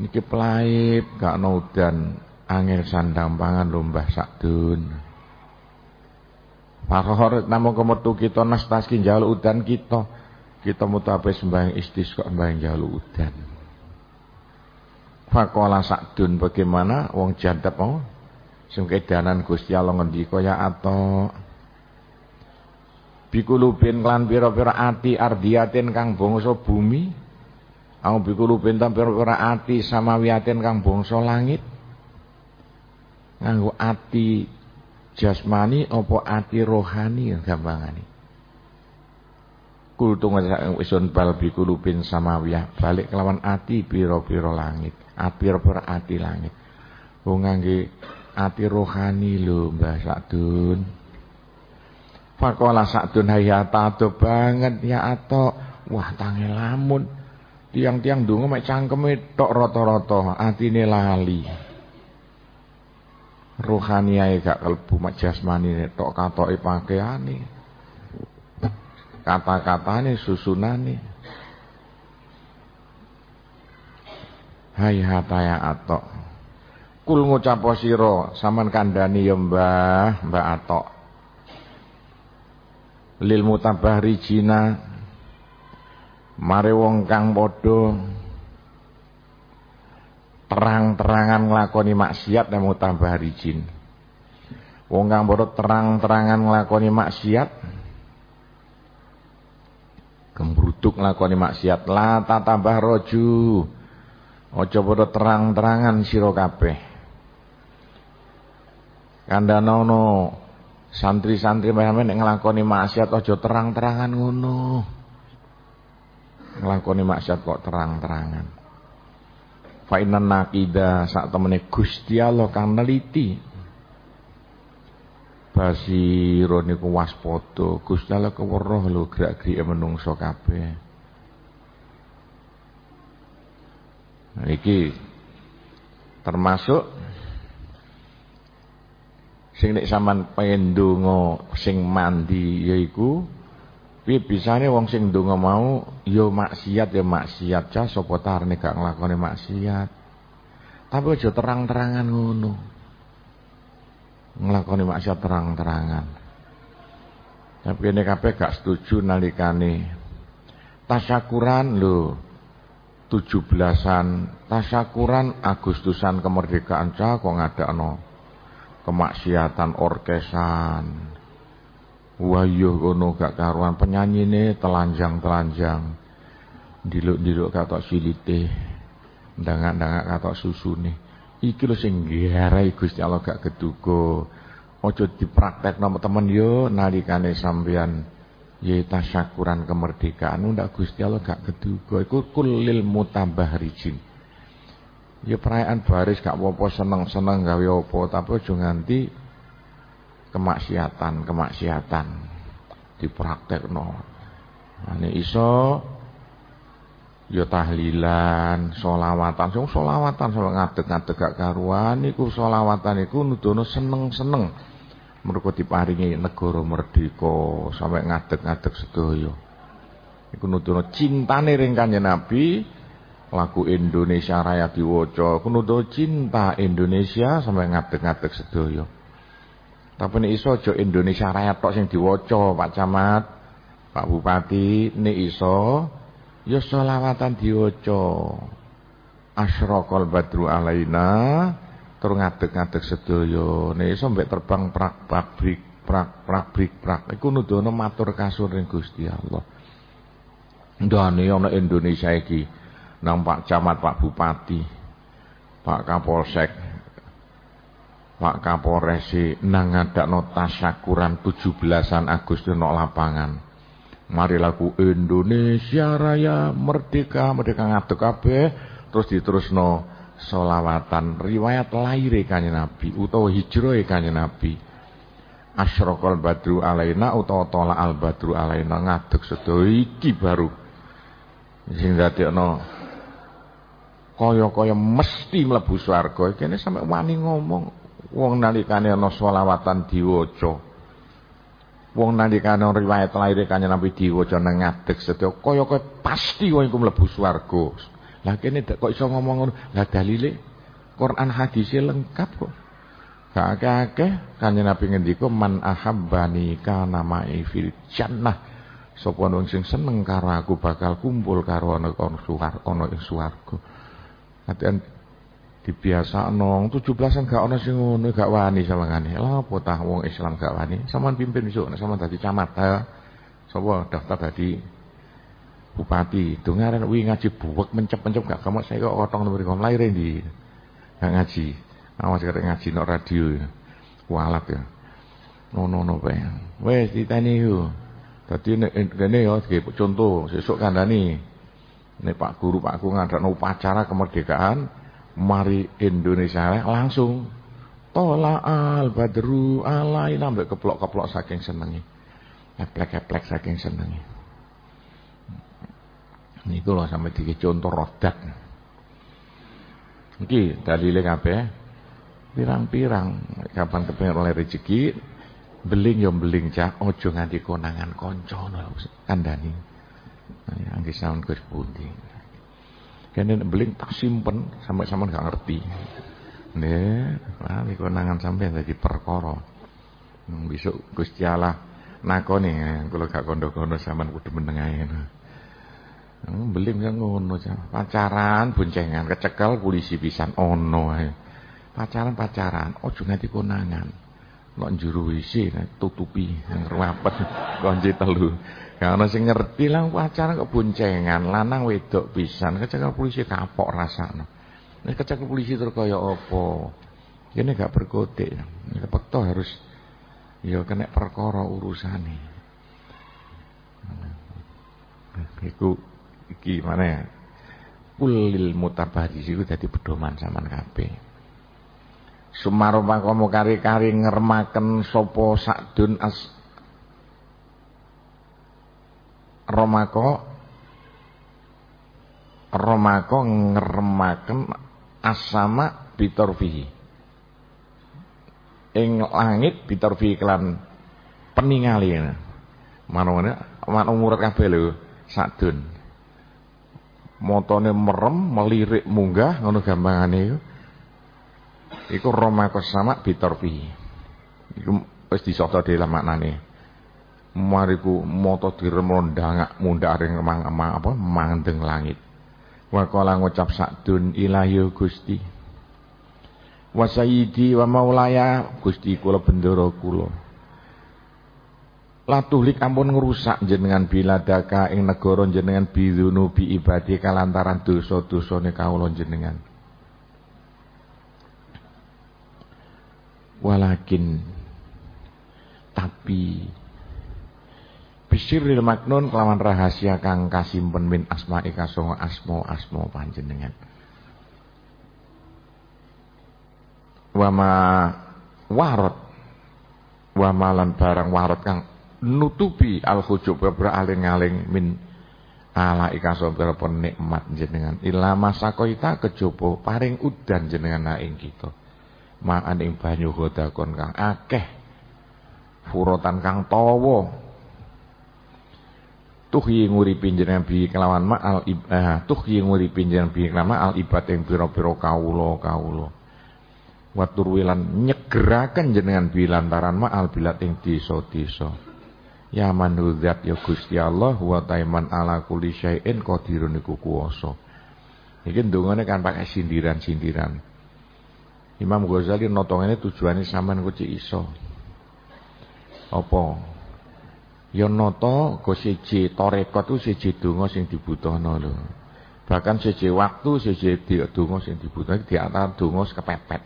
Niki pelaip gak no udan. Angel sandang pangan lho Mbah Sakdun Fakhor namun kemetu kita nastaski jaluk udan kita. Kita mutabe sembahyang istisqa sembahyang jaluk udan. Fakola sakdun bagaimana? Wong jadab mau sing kedanan Gusti Allah ngendika ya ato bikulubin klan pira-pira ati ardiatin kang bangsa bumi. Au bikulubin tam pira-pira ati samawiatin kang bangsa langit. Nganggo ati jasmani apa ati rohani gampangane. Kultu isun bal bi kulubin samawiyah. Balik kelawan ati pira-pira langit. Pira-pira ati langit. Wong ngangge ati rohani lho Mbah Sakdun Fakola Sakdun hayata ado banget ya ato wah tangi lamun. Tiang-tiang dungo mek cangkeme tok rata-rata. Atine lali. Rohaniae gak kalbu mak jasmani tok katoke pakaiane. Kata-katane susunane. Hai hataya atok. Kul ngucap sira. Sampean kandhani ya Mbah. Mbah Atok lil mutabahrijina mare wong kang padha terang-terangan nglakoni maksiat dan tambah rijin. Wong kang padha terang-terangan nglakoni maksiat gembruduk nglakoni maksiat la tambah roju. Aja padha terang-terangan sira kabeh. Kandhanono santri-santri sampeyan nek nglakoni maksiat aja terang-terangan ngono. Nglakoni maksiat kok terang-terangan. Fa innan naqida sak temene Gusti Allah kang neliti. Basira niku waspada, Gusti Allah keweruh lho gerak-gerike menungso kabeh. Nah, iki termasuk sing nek sampean pengen donga sing mandi yaiku Piye bisane wong sing ndonga mau ya maksiat ya maksiat cah sapa tarne gak nglakoni maksiat. Tapi aja terang-terangan ngono. Nglakoni maksiat terang-terangan. Tapi ini kabeh gak setuju nalikane tasyakuran lho. 17-an tasyakuran Agustusan kemerdekaan cah kok ngadakno kemaksiatan orkesan Wayuh kono gak karuan penyanyine telanjang-telanjang. Diluk-diluk katok silite. Ndangak-ndangak katok susune. Iki lho sing nggarai Gusti Allah gak keduga. Aja dipraktekno temen yo nalikane sampeyan ya tasyakuran kemerdekaan ndak Gusti Allah gak keduga iku kulil mutabahrijin ya perayaan baris gak apa-apa seneng-seneng gawe apa tapi aja nganti kemaksiatan kemaksiatan dipraktekno. Ane iso ya tahlilan solawatan sing solawatan sampe ngadeg-ngadeg gak karuan iku solawatan iku nudono seneng-seneng. Mergo diparingi negara merdeka sampai ngadeg-ngadeg sedaya. Iku nuduno cintane ring kanjeng Nabi lagu Indonesia Raya diwaca. Iku nuduno cinta Indonesia sampai ngadeg-ngadeg sedaya. Tapi nek iso aja Indonesia Raya tok sing diwaca Pak Camat Pak Bupati nek iso ya selawatan diwaca. Asyraqal badru alaina tur ngadeg-ngadeg sedaya. Nek iso mbek terbang prak pabrik prak pabrik prak. Iku nudono matur kasur ning Gusti Allah. Ndane ana Indonesia iki nang Pak Camat Pak Bupati Pak Kapolsek Pak Kapolres nang ngadakno tasyakuran 17-an Agustus nang lapangan. Mari lagu Indonesia Raya Merdeka Merdeka ngadeg kabeh terus diterusno solawatan riwayat lahir kanjeng Nabi utawa hijrah kanjeng Nabi. Asyraqal badru alaina utawa tola al badru alaina ngadeg sedaya iki baru. Sing dadekno kaya-kaya mesti mlebu swarga kene sampe wani ngomong wong nalikane ana selawatan diwaca wong nalikane riwayat lahir kanjeng Nabi diwaca nang ngadeg sedaya kaya-kaya pasti wong iku mlebu swarga lah kene kok iso ngomong ngono? Lah dalile Quran hadisnya lengkap kok. Gak akeh-akeh kanjeng Nabi ngendika man ahabbani kana ma'i fil jannah. Sapa wong sing seneng karo aku bakal kumpul karo ana ana ing swarga. Atian dibiasakno 17-an gak ana sing ngono gak wani samangane. Lha apa tah wong Islam gak wani? Saman pimpin besok nek sampean dadi camat ha. Sapa daftar dadi bupati dengaran wi ngaji buwek mencep-mencep gak kamu saya kok otong nomor kom lahir di gak ngaji awas kata ngaji no radio kualat ya no no no pe wes ditani yo tadi nek kene yo contoh sesuk kandani nek Pak Guru Pak Guru ngadakno upacara kemerdekaan mari Indonesia langsung. Tola al badru alaina mbek keplok-keplok saking senengi. Keplek-keplek saking senengi. Niku lho sampe dike contoh rodat. Iki dalile kabeh. Pirang-pirang. Kapan kepengin oleh rezeki beling ya beling cah aja nganti konangan kanca lho Nah, angge saun kuwi pundi. Kene beling tak simpen sampai sampean gak ngerti. Nih, nah, konangan sampai dadi perkara. Hmm, besok Gusti Allah nakoni kula gak kondo-kondo sampean kudu meneng ae. Hmm, beli kan ngono Pacaran boncengan kecekel polisi pisan ono ae. Pacaran pacaran ojo nganti konangan. Nek njuru WC tutupi ngruwapet <laughs> konci telu. Gak ono sing ngerti lah pacaran kok boncengan lanang wedok pisan kecekel polisi kapok rasane. Nek kecekel polisi terus kaya apa? Ini gak berkotik. Nek pekto harus ya kena perkara urusane. Iku iki mana ya kulil mutabaris iku dadi pedoman sampean kabeh Sumarupa kamu kari-kari ngermaken sapa sakdun as Romako Romako ngermaken asama bitorfihi ing langit bitorfihi kelan peningali manungane man umur kabeh lho sakdun motone merem melirik munggah ngono gampangane iku iku romakos sama bitorfi iku wis disoto dhewe maknane mariku moto diremondangak mundhak ring mang apa mandeng langit. Wa kala ngucap sakdun ilahi Gusti. Wa sayyidi wa maulaya Gusti kula bendoro kula. Latuhlik ampun ngerusak jenengan biladaka ing negara jenengan bidunubi ibadi kalantaran dosa-dosane kawula jenengan. Walakin tapi Bisiril maknun kelawan rahasia kang kasimpen min asma'i kasongo asmo asmo panjenengan. Wama warot wamalan barang warot kang nutupi al khujub aling-aling min ala ikaso berapa nikmat jenengan. Ilama sakoita kejopo paring udan jenengan ing kita. Maan ing banyu godakon kang akeh furotan kang tawa tuhyi nguripi jenengan bi kelawan ma'al eh, tuhyi nguripi jenengan bi kelawan ma'al ibad yang pira-pira kawula kawula. Watur wilan nyegeraken jenengan bi lantaran ma'al bilat ing desa-desa. Ya manudzat ya Gusti Allah wa taiman ala kulli syai'in qadirun iku kuwasa. Iki ndongane kan pakai sindiran-sindiran. Imam Ghazali notongane tujuane sampean kok iso. Apa Ya nata go siji tarekat ku siji donga sing dibutuhno lho. Bahkan siji waktu siji donga sing dibutuhno di antara donga kepepet.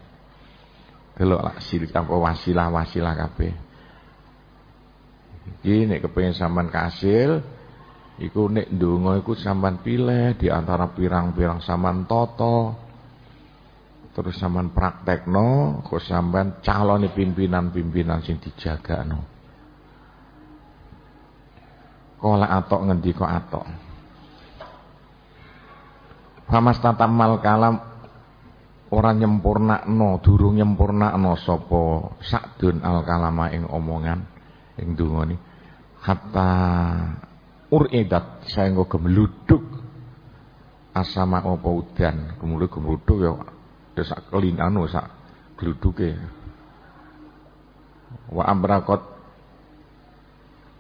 Delok lak silik tanpa wasilah-wasilah kabeh. Iki nek kepengin sampean kasil iku nek donga iku sampean pilih di antara pirang-pirang sampean toto. Terus sampean praktekno, kok sampean calon pimpinan-pimpinan sing dijagakno. Kola atok ngendika atok. Famas tatamal kalam ora nyempurnakno, durung nyempurnakno sapa sakdun al kalama ing omongan ing donga ni. Hatta uridat saengga gemluduk asama apa udan, kemudian gemluduk ya ya sak kelinanu sak gluduke. Wa ambrakot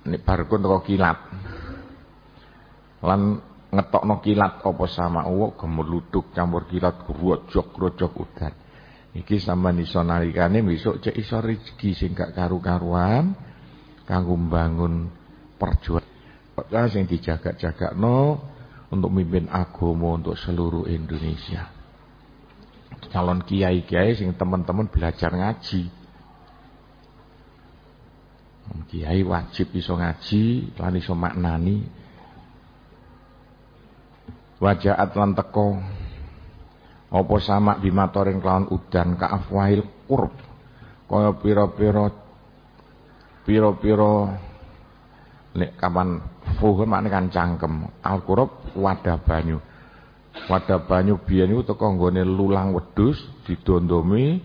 nek barkun teko kilat. Lan ngetokno kilat apa sama uwo gemeluduk campur kilat grojok-grojok udan iki sampean iso nalikane besok cek iso rezeki sing gak karu-karuan kanggo mbangun perjuangan. Sing dijaga-jagakno untuk mimpin agama untuk seluruh Indonesia. Calon kiai-kiai sing teman-teman belajar ngaji Kiai wajib iso ngaji lan iso maknani. Wajaat lan teko. Apa sama bimatoring kelawan udan ka afwahil qurb? Kaya pira-pira pira-pira nek kapan fuhun makne kan cangkem. Al wadah banyu. Wadah banyu biyen iku teko nggone lulang wedhus didondomi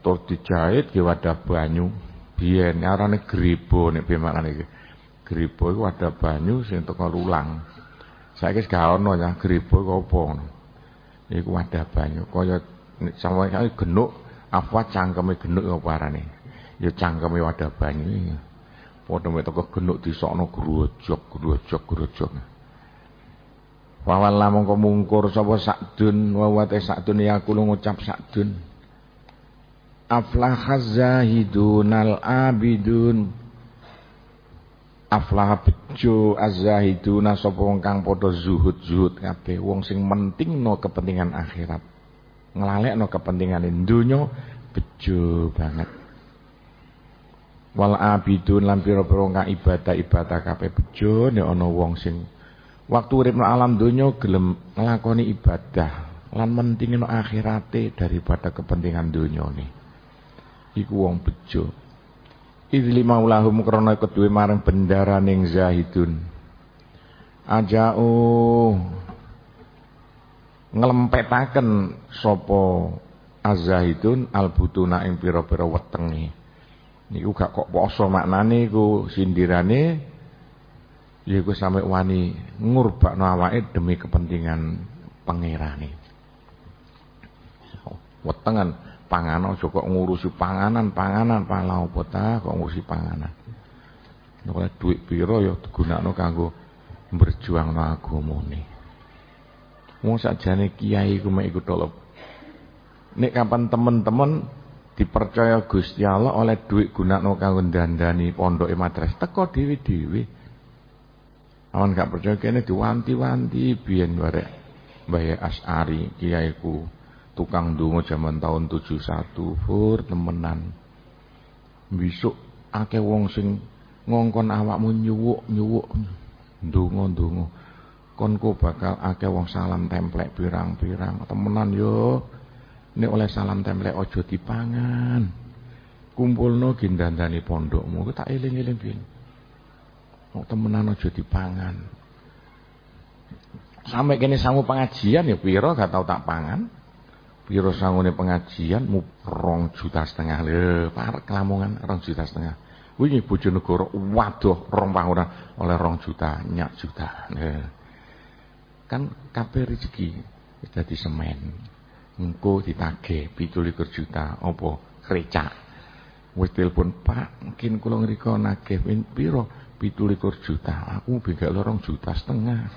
tur dijahit ke wadah banyu biyen arane gribo nek piye iki. Gribo iku ada banyu sing teko lulang. Saiki gak ono ya gribo iku apa ngono. Iku ada banyu kaya sampe kali genuk apa cangkeme genuk apa arane. Ya cangkeme wadah banyu. Padha mek teko genuk disokno grojok grojok grojok. Wawal lamong mungkur sapa sakdun wawate sakdun ya kulo ngucap sakdun aflahaz zahidun al abidun. Aflah bejo az-zahiduna sapa wong kang padha zuhud-zuhud kabeh. Wong sing mentingno kepentingan akhirat. Nglalekno kepentingan donya bejo banget. Wal abidun lan pira-pira kang ibadah-ibadah kabeh bejo nek ana wong sing waktu urip alam donya gelem nglakoni ibadah lan mentingno akhirate daripada kepentingan donya nih iku wong bejo. Idli maulahum krana keduwe marang bendaraning zahidun. Ajau. Nglempetaken sapa azahidun albutuna ing pira-pira wetenge. Niku gak kok poso maknane iku sindirane yaiku sampe wani ngurbakno awake demi kepentingan pangerane. Wetengan panganan aja kok ngurusi panganan, panganan pala apa ta kok ngurusi panganan. Nek duit pira ya digunakno kanggo berjuangno agamane. Wong sakjane kiai ku mek iku tolop. Nek kapan temen-temen dipercaya Gusti Allah oleh duit gunakno kanggo dandani pondoke madrasah teko dhewe-dhewe. Awan gak percaya kene diwanti-wanti biyen barek Mbah As'ari kiaiku tukang dungo zaman tahun 71 fur temenan. Besok akeh wong sing ngongkon awakmu nyuwuk-nyuwuk ndonga-ndonga kon ku bakal akeh wong salam templek pirang-pirang. Temenan yo. Nek oleh salam templek aja dipangan. Kumpulno gendandani pondokmu. Ku tak eling-eling piye kok temenan aja dipangan? Sampai kene sangu pengajian ya pira gak tau tak pangan pira sangune pengajian mu rong juta setengah. Lho parek kelamongan rong juta setengah. Wingi bojonegoro waduh rong panguran oleh rong juta nyak juta. Lho kan kabeh rezeki. Dadi semen. Engko ditagih 17 juta apa krecak. Wis telepon Pak mungkin kula ngriko nagih piro? 17 juta. Aku bengak lorong juta setengah.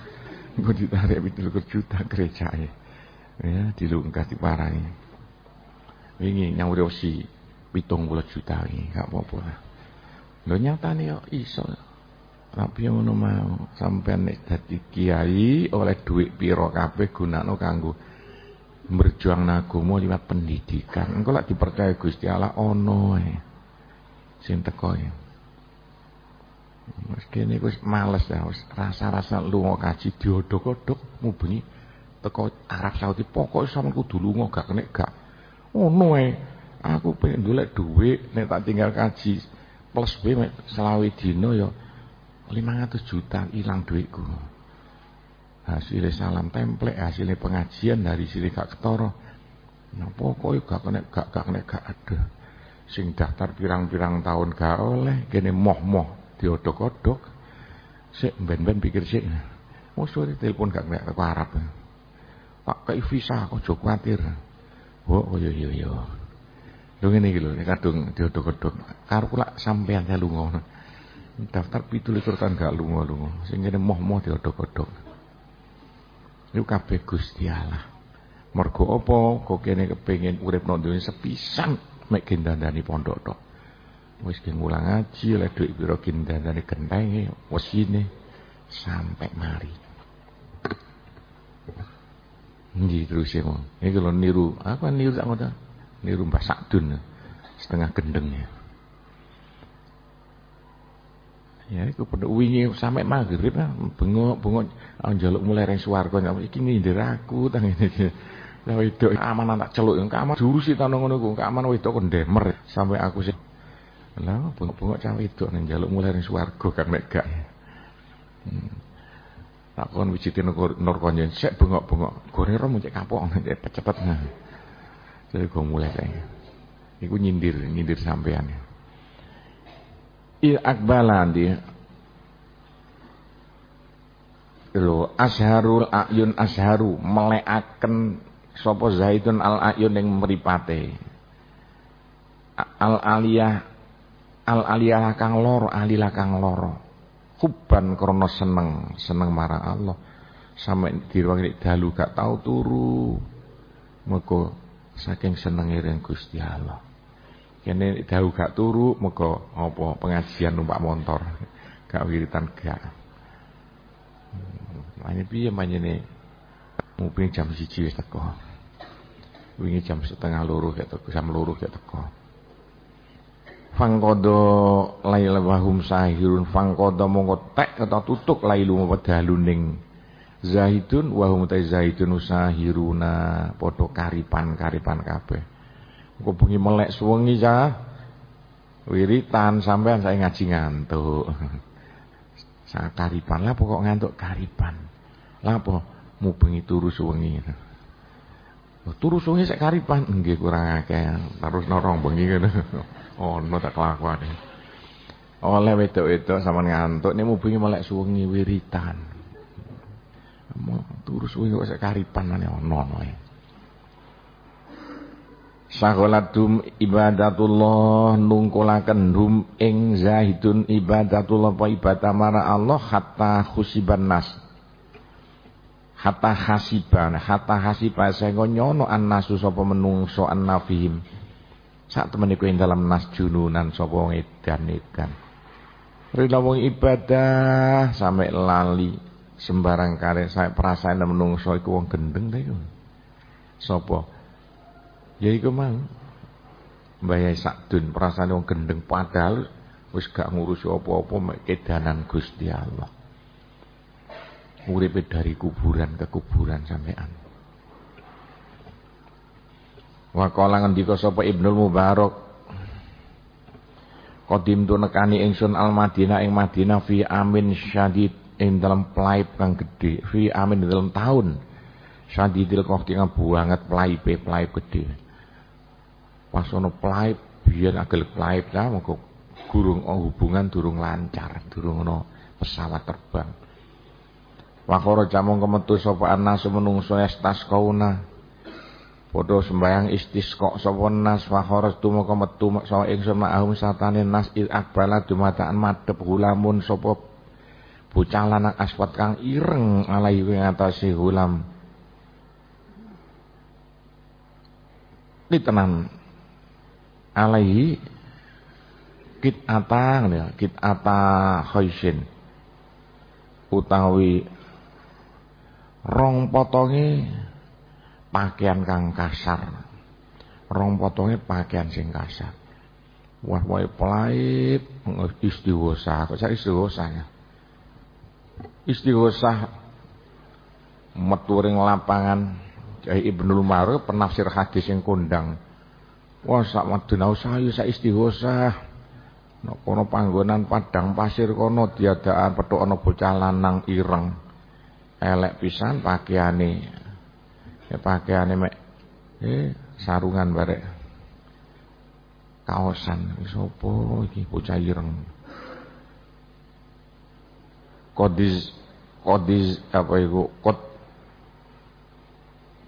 Engko ditarik 17 juta krecake ya dilungkas diparani wingi nyawur si 70 juta wingi gak apa-apa lho nyatane yo iso tapi ngono mau sampean nek dadi kiai oleh duit piro kabeh gunakno kanggo berjuang agama liwat pendidikan. Engko lak dipercaya Gusti Allah ono ae. Sing teko ya. Wis kene males ya, wis rasa-rasa lunga kaji diodok-odok mubengi teko Arab Saudi pokoke sampean kudu lunga gak kena gak. Ono ae. Aku pengen golek duit nek tak tinggal kaji plus B selawi dina ya 500 juta hilang duitku. Hasilnya salam template hasilnya pengajian dari sini gak ketoro nah pokoknya gak kena gak, gak kena gak ada. Sing daftar pirang-pirang tahun gak oleh gini moh-moh diodok-odok. Sik ben-ben pikir sik. Mau suara telepon gak kena ke Arab tak kayak visa kok jauh khawatir? Oh, yo yo Lho ngene iki lho nek kadung diodok-odok. Karo kula sampean ngono daftar pitulikur kan gak lunga-lunga. Sing ngene moh-moh diodok-odok. Niku kabeh Gusti Allah. Mergo apa kok kene kepengin urip nang dunya sepisan mek gendandani pondok tok. Wis ki mulang ngaji oleh dhuwit pira gendandani gentenge wesine sampai mari Nggih terus ya, Iki lho niru, apa niru sak ngono? Niru Mbah Sakdun. Setengah gendeng ya. Ya iku pedhek wingi sampe maghrib bengok-bengok njaluk mulai ring swarga. Iki nyindir aku tang ngene Lah wedok aman tak celuk. Yang kamar jurusi ta ngono ku aman wedok kondemer sampai aku sih Lah bengok-bengok cah wedok njaluk mulai ring swarga kan mek gak. Hmm. Tak kon wijiti nur konjen sik bengok-bengok. Gore rom cek kapok <laughs> cepet nah. Jadi gue mulai kayak Iku nyindir, nyindir sampean. Il akbalan di lho asharul ayun asharu melekaken sapa zaitun al ayun yang meripate al aliyah al aliyah kang loro alilah kang loro huban krana seneng seneng marang Allah sampe diwangi dalu gak tau turu mergo saking senenge Gusti Allah Kene dahu gak turu muga apa pengajian numpak motor. Gak wiritan gak. Mane piye manjene mungkin jam 1 wis teko. Wingi jam setengah loro gak teko, jam loro gak teko. Fangkodo laila wahum sahirun fangkodo mongko tek atau tutuk lailu dalu ning zahidun wahum ta zahidun usahiruna padha karipan-karipan kabeh. Kok bengi melek suwengi cah. Wiritan sampean saya ngaji ngantuk. <laughs> Saya karipan lah pokok ngantuk karipan. Lah apa mu bengi turu suwengi. Turu suwengi saya karipan nggih kurang akeh. Terus norong bengi ngono. <laughs> Ono tak kelakuan. Oleh wedok-wedok sama ngantuk nek mu bengi melek suwengi wiritan. Turu suwengi kok karipan maneh ono ya. Saghalatum ibadatullah nungkulaken hum ing zahidun ibadatullah wa ibadah mara Allah hatta khusiban nas. Hatta hasiban, hatta hasiba sehingga nyono annasu sapa menungso annafihim. Sak temen iku ing dalam nas jununan sapa edan-edan. Rila wong ibadah sampai lali sembarang kare saya perasaan menungso iku wong gendeng ta iku. Sapa? Ya iku mang. Mbah Yai Sakdun perasaan wong gendeng padahal wis gak ngurusi apa-apa mek kedanan Gusti Allah. Uripe dari kuburan ke kuburan sampean. Wa kala ngendika sapa Ibnu Mubarak Qadim tu nekani ingsun al Madinah ing Madinah fi amin syadid ing dalam pelaip kang gede fi amin dalam tahun syadidil qahti kang banget pelaipe pelaip gede pas ono pelaip biyen agel pelaip ta mengko gurung hubungan durung lancar durung ono pesawat terbang. Wa kharaja mongko metu sapa anas menungso estas kauna Padha sembayang istisqa sapa nas wa kharajtu maka metu sapa ingsun ma'ahum satane nas il akbala dumataan madhep hulamun sapa bocah lanang aswat kang ireng alai ing atase hulam. Ini tenan alaihi kit atang ya kit ata khaisin utawi rong potonge pakaian kang kasar. Rong pakaian sing kasar. Wah wae pelaip istighosa. Kok sak istighosa ya? Istighosa metu ring lapangan Kiai Ibnul Maruf penafsir hadis yang kondang. Wah sak Madinah saya sak istighosa. Nek kono panggonan padang pasir kono diadaan petuk ana bocah lanang ireng. Elek pisan pakaiane ya pakaiane mek eh sarungan barek kaosan. Sapa iki bocah ireng kodis kodis apa iku? Kod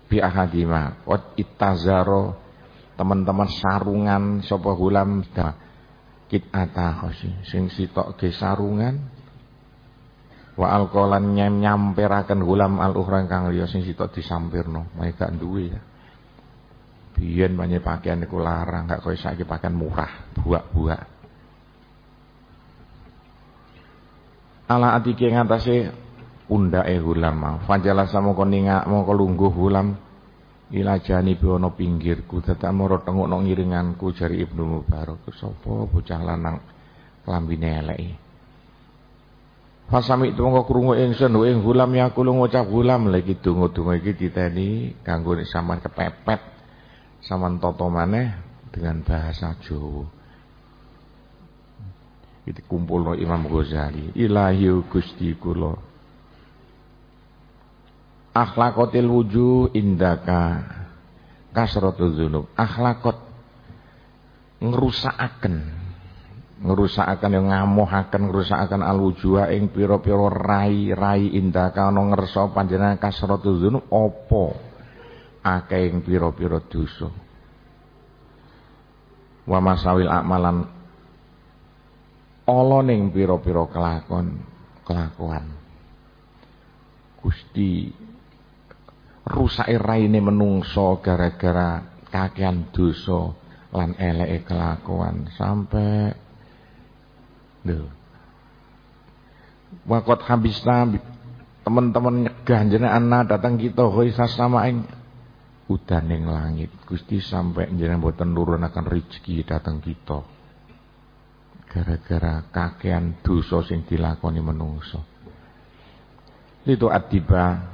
bi ahadima. Kod itazaro teman-teman sarungan sapa hulam kit atahosi sing sitok ge sarungan wa alqalan nyam nyampiraken hulam al ukhra kang liya sing sitok disampirno. Mereka duwe ya. Biyen banyak pakaian iku larang gak koyo saiki pakaian murah buak-buak. Ala atike ngatasé pundake hulam fajala samoko ningak moko lungguh hulam. Ila jani ana pinggirku dadak moro tengokno ngiringanku jari Ibnu Mubarak. Sapa bocah lanang klambine eleke Fasami itu mongko krungu ingsun ing hulam ya kulo ngucap hulam lagi donga-donga iki diteni kanggo nek sampean kepepet sampean tata maneh dengan bahasa Jawa. Itu kumpulno Imam Ghazali. Ilahi Gusti kula. Akhlaqatil wujuh indaka kasratul dzunub. Akhlaqat ngerusakaken ngerusakaken yang ngamuhaken ngerusakaken alwujuha ing pira-pira rai-rai indaka ana ngersa panjenengan kasratu dzunub apa akeh ing pira-pira dosa wa masawil akmalan ala ning pira-pira kelakon kelakuan Gusti rusake raine menungso gara-gara kakean dosa lan eleke kelakuan sampai. Wakot habis nabi teman-teman nyegah jenengan datang kita hoi sasamaing udan ning langit Gusti sampai jenengan boten nurunaken rezeki datang kita. Gara-gara kakean dosa sing dilakoni menungso. Itu adiba.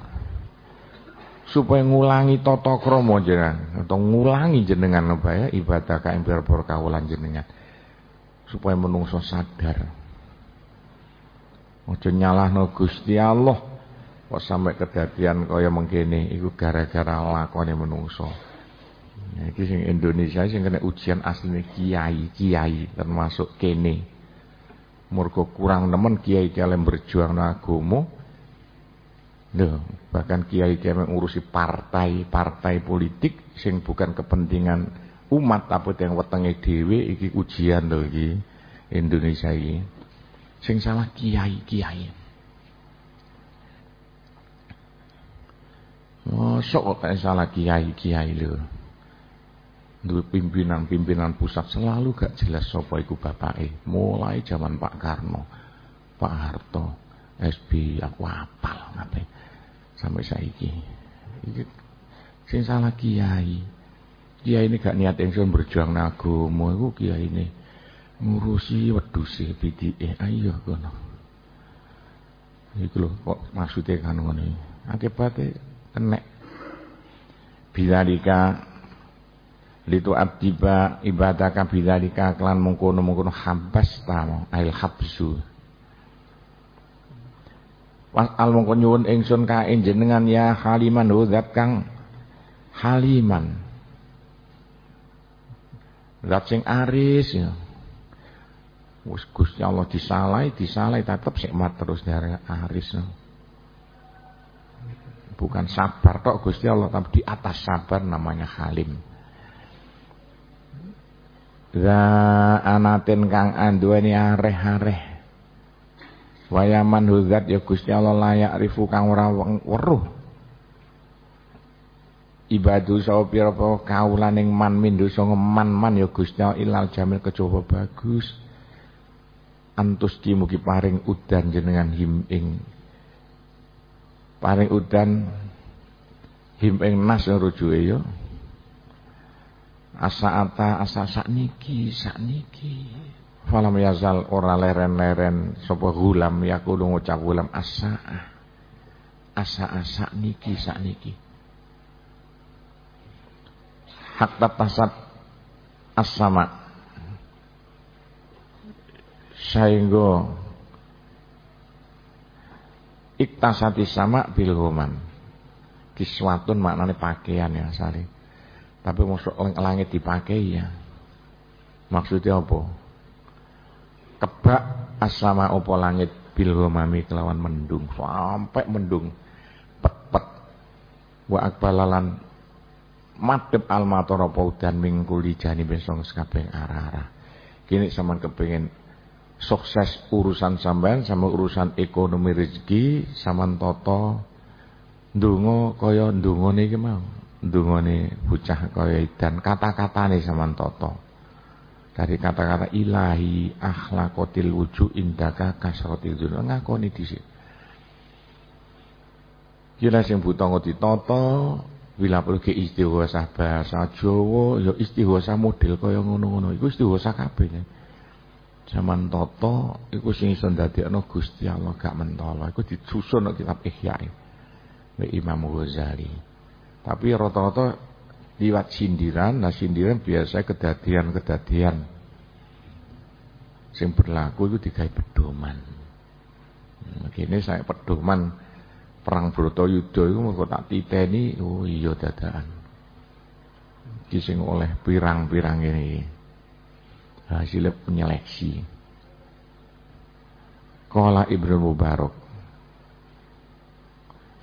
Supaya ngulangi tata krama jenengan atau ngulangi jenengan apa ya ibadah kae pira-pira kawulan jenengan supaya menungso sadar. Ojo nyalahno Gusti Allah kok sampai kedadian kaya mengkene iku gara-gara lakone menungso. Ya, iki sing Indonesia sing kena ujian asline kiai-kiai termasuk kene. Murko kurang nemen kiai kalian berjuang no agama. Loh, bahkan kiai-kiai mengurusi partai-partai politik sing bukan kepentingan umat apa yang wetenge dhewe iki ujian lho iki Indonesia iki. Sing salah kiai-kiai. Mosok kok salah kiai-kiai lho. Duwe pimpinan-pimpinan pusat selalu gak jelas sapa iku bapake. Mulai zaman Pak Karno, Pak Harto, SB aku apal ngapain sampai saiki. Iki sing salah kiai. Kiai ini gak niat ingsun berjuang mau iku kiai ini. ngurusi wedhuse pitike ayo kono. Iku lho kok maksude kan ngene. Akibate kenek. Bidzalika litu abdiba ibadaka bidzalika klan mungkono-mungkono habas tamo ail habsu. Pas al mongko nyuwun ingsun ka jenengan ya haliman zat kang haliman zat sing aris ya Wis Gusti Allah disalai, disalai tetep mat terus dari aris. Bukan sabar tok Gusti Allah, tapi di atas sabar namanya Halim. Za anatin kang anduweni areh-areh. Wayaman hudzat ya Gusti Allah layak rifu kang ora weruh. Ibadu sawo pira-pira kaulaning man mindu sanga man-man ya Allah ilal jamil kecoba bagus. Antus ki mugi paring udan jenengan him ing paring udan him ing nas rujuke yo asa ata asa sakniki sakniki. Falam yazal ora leren-leren sapa gulam yakudu ngucap gulam asa asa asa niki sakniki hak tasat as-sama Saenggo iktasati sama bil homan. Kiswatun maknanya pakaian ya sari. Tapi masuk langit dipakai ya. Maksudnya apa? Kebak asama opo langit bil homami kelawan mendung sampai mendung pet-pet wa akbalalan madhep almator apa udan mingkuli jani besong sekabeh arah-arah. Kini sampean kepengin sukses urusan sampean sama urusan ekonomi rezeki sampean toto ndonga kaya ndongane iki mau. Ndongane bocah kaya dan kata-katane sampean toto dari kata-kata ilahi akhlaqatil wuju indaka kasratil dunya ngakoni dhisik. Kira sing buta ngoti perlu ke istighosah bahasa Jawa ya istighosah model kaya ngono-ngono iku istighosah kabeh Zaman toto iku sing iso ndadekno Gusti Allah gak mentolo. Iku disusun nang kitab Ihya. Oleh Imam Ghazali. Tapi rata-rata liwat sindiran, nah sindiran biasa kedadian-kedadian sing berlaku itu digawe pedoman. Begini hmm, saya pedoman perang Bratayuda iku mengko tak titeni, oh iya dadakan. Iki sing oleh pirang-pirang ini hasil penyeleksi. Kala Ibnu Mubarak.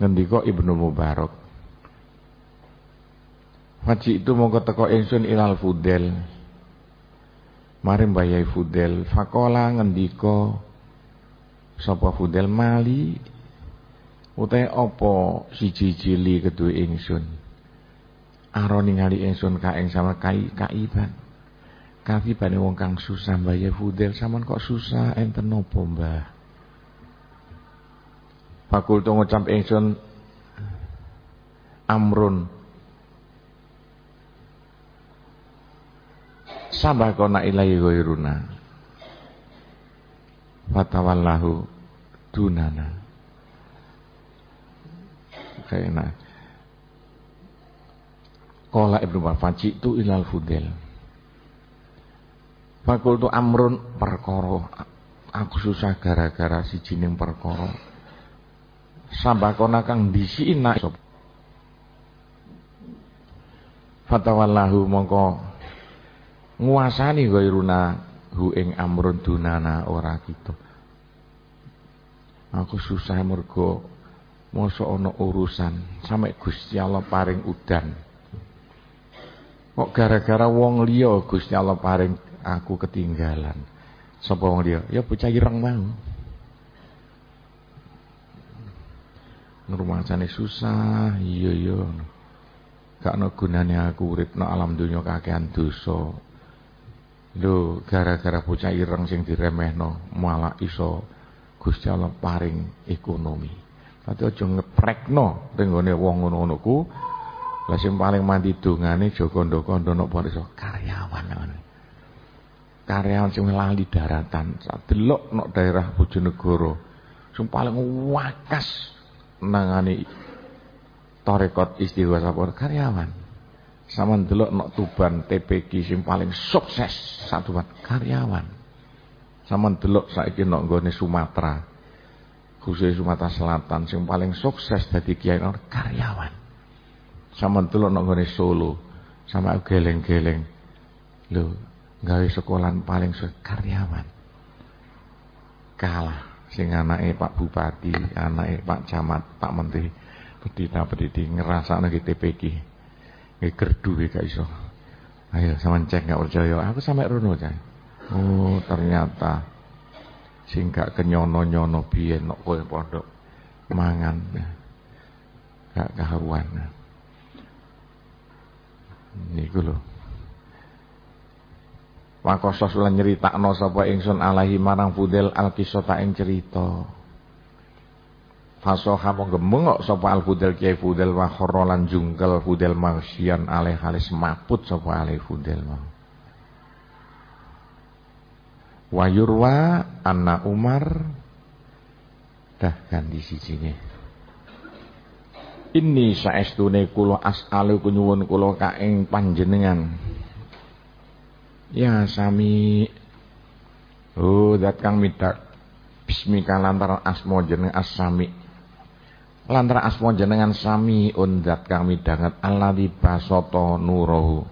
Ngendika Ibnu Mubarak. Faji itu mau teko ingsun ilal fudel. Mari mbayai fudel. Fakola ngendika sapa fudel mali utahe apa siji cili kedue ingsun. Aro ningali ingsun ka ing sama kai kaiban. Bani wong kang susah bayar fudel sampean kok susah? Enten nopo Mbah? Fakultu ngucap ingsun amrun. Sabakona ilahi ghairuna. Fatawallahu dunana kayaknya Kola Ibnu Bafaji itu ilal fudel Fakultu amrun perkara. Aku susah gara-gara si jining perkara. Sambakona kang disina Fatawallahu mongko nguasani gairuna hu ing amrun dunana ora gitu. Aku susah mergo mosok ana urusan sampe Gusti Allah paring udan. Kok gara-gara wong liya Gusti Allah paring aku ketinggalan. Sapa wong dia? Ya bocah ireng mau. Ngrumasane susah, iya iya. Gak ono gunane aku urip no alam dunya kakean dosa. Lho, gara-gara bocah ireng sing diremehno malah iso Gusti Allah paring ekonomi. Tapi aja ngeprekno tenggone wong ngono-ngono ku. Lah sing paling mandi dongane Ndokondo napa iso karyawan ngono. karyawan sing lali daratan. Delok nok daerah Bojonegoro. Sing paling wakas nangani torekot istighosah karyawan. Sama delok nok Tuban TPK sing paling sukses satu karyawan. Sama delok saiki nok nggone Sumatera. Khusus Sumatera Selatan sing paling sukses dadi kiai karyawan. Sama delok nok nggone Solo. Sama geleng-geleng. Lho, gawe sekolahan paling karyawan kalah sing anake Pak Bupati anake Pak Camat Pak Menteri pedita pediti ngerasakno ki TPK nggih gerdu gak iso ayo sampean cek gak percaya aku sampe rono cah oh ternyata sing gak kenyono-nyono biyen nok kowe pondok mangan gak kaharuan niku lho Wakosos lan nyeritakno sapa ingsun alahi marang Fudel alkisota ing cerita. Fasoha mong gemengok sapa al Fudel Kiai Fudel wa lan jungkel Fudel mangsian alih halis maput sapa alih Fudel mau. Wayurwa anna Umar. Dah ganti sijine. Ini saestune kula as'alu kunyuwun kula kaing panjenengan. Ya sami. Oh dat kang midak. Bismika lantaran asmo jeneng as-sami. Lantaran asmo jenengan sami un dat kang midanget di basoto nurohu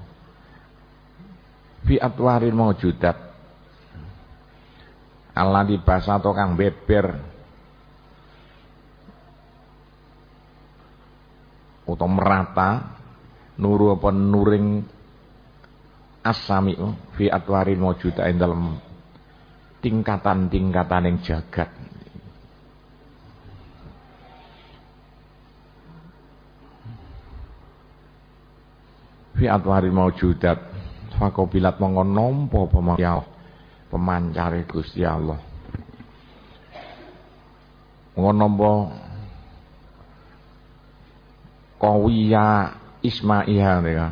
Fi atwarin maujudat di basoto kang beber Atau merata Nuru apa nuring as-sami'u fi atwarin mawjudain dalam tingkatan-tingkatan yang jagat. Fi atwarin mawjudat fakobilat mongko nampa pemancar pemancare Gusti Allah. Mongko nampa kawiya Ismail ya.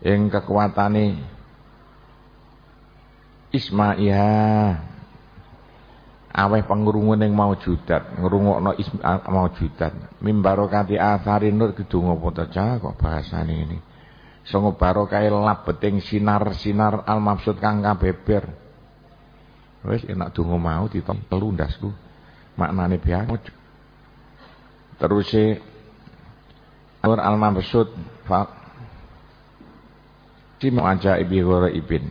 Yang kekuatane Ismaiya aweh pengrungu ning maujudat. Ngrungokno maujudat. Mimbarokati atharin nur kidung apa ta kok bahasane ini songo barokahe labeting sinar-sinar al maksud kang kabeber wis enak donga mau ditom telundasku maknane biasa terus e al maksud Simu aja ibi ibin.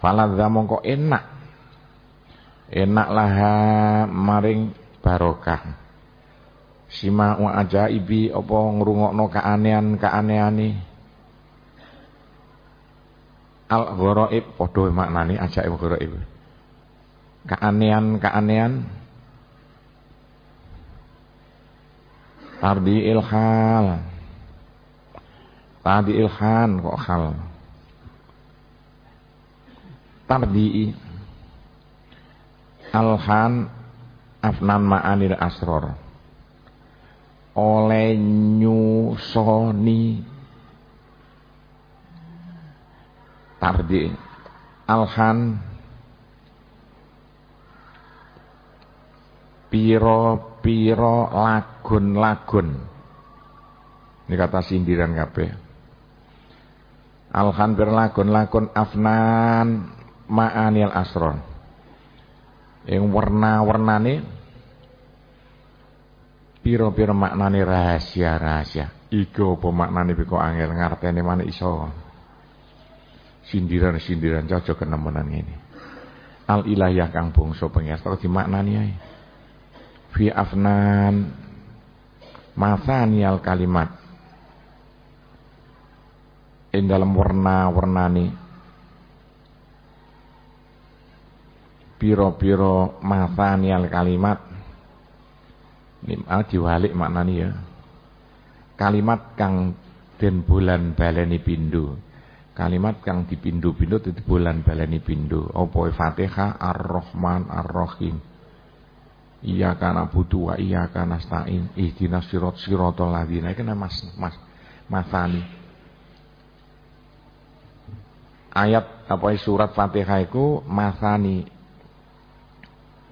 Faladha mongko enak. Enak laha maring barokah. Sima wa aja ibi apa ngrungokno keanehan-keanehane. Al gharaib padha maknane ajaib gharaib. Keanehan-keanehan Tardi ilhal Tadi ilhan kok hal. Tardi alhan afnan ma'anil asror. Oleh nyusoni tardi alhan piro-piro lagun-lagun. Ini kata sindiran kabeh. Alhan berlagun-lagun afnan ma'anil asron. Yang warna-warnane piro-piro maknane rahasia-rahasia. Iku apa maknane biko angel ngartene mana iso. Sindiran-sindiran cocok kenemenan ini. Al ilahiyah kang bangsa pengerto dimaknani ae. Fi afnan al kalimat ing dalam warna-wernane piro-piro matanial kalimat ini diwalik maknani ya. Kalimat kang den bulan baleni pindu kalimat kang dipindu-pindu itu bulan baleni pindu apa Fatihah? Ar-Rahman Ar-Rahim. Iya kana butuh wa iya kana stain ihdinas sirat siratal ladzina. Iki mas mas masani. Ayat apa surat Fatihah iku? Masani.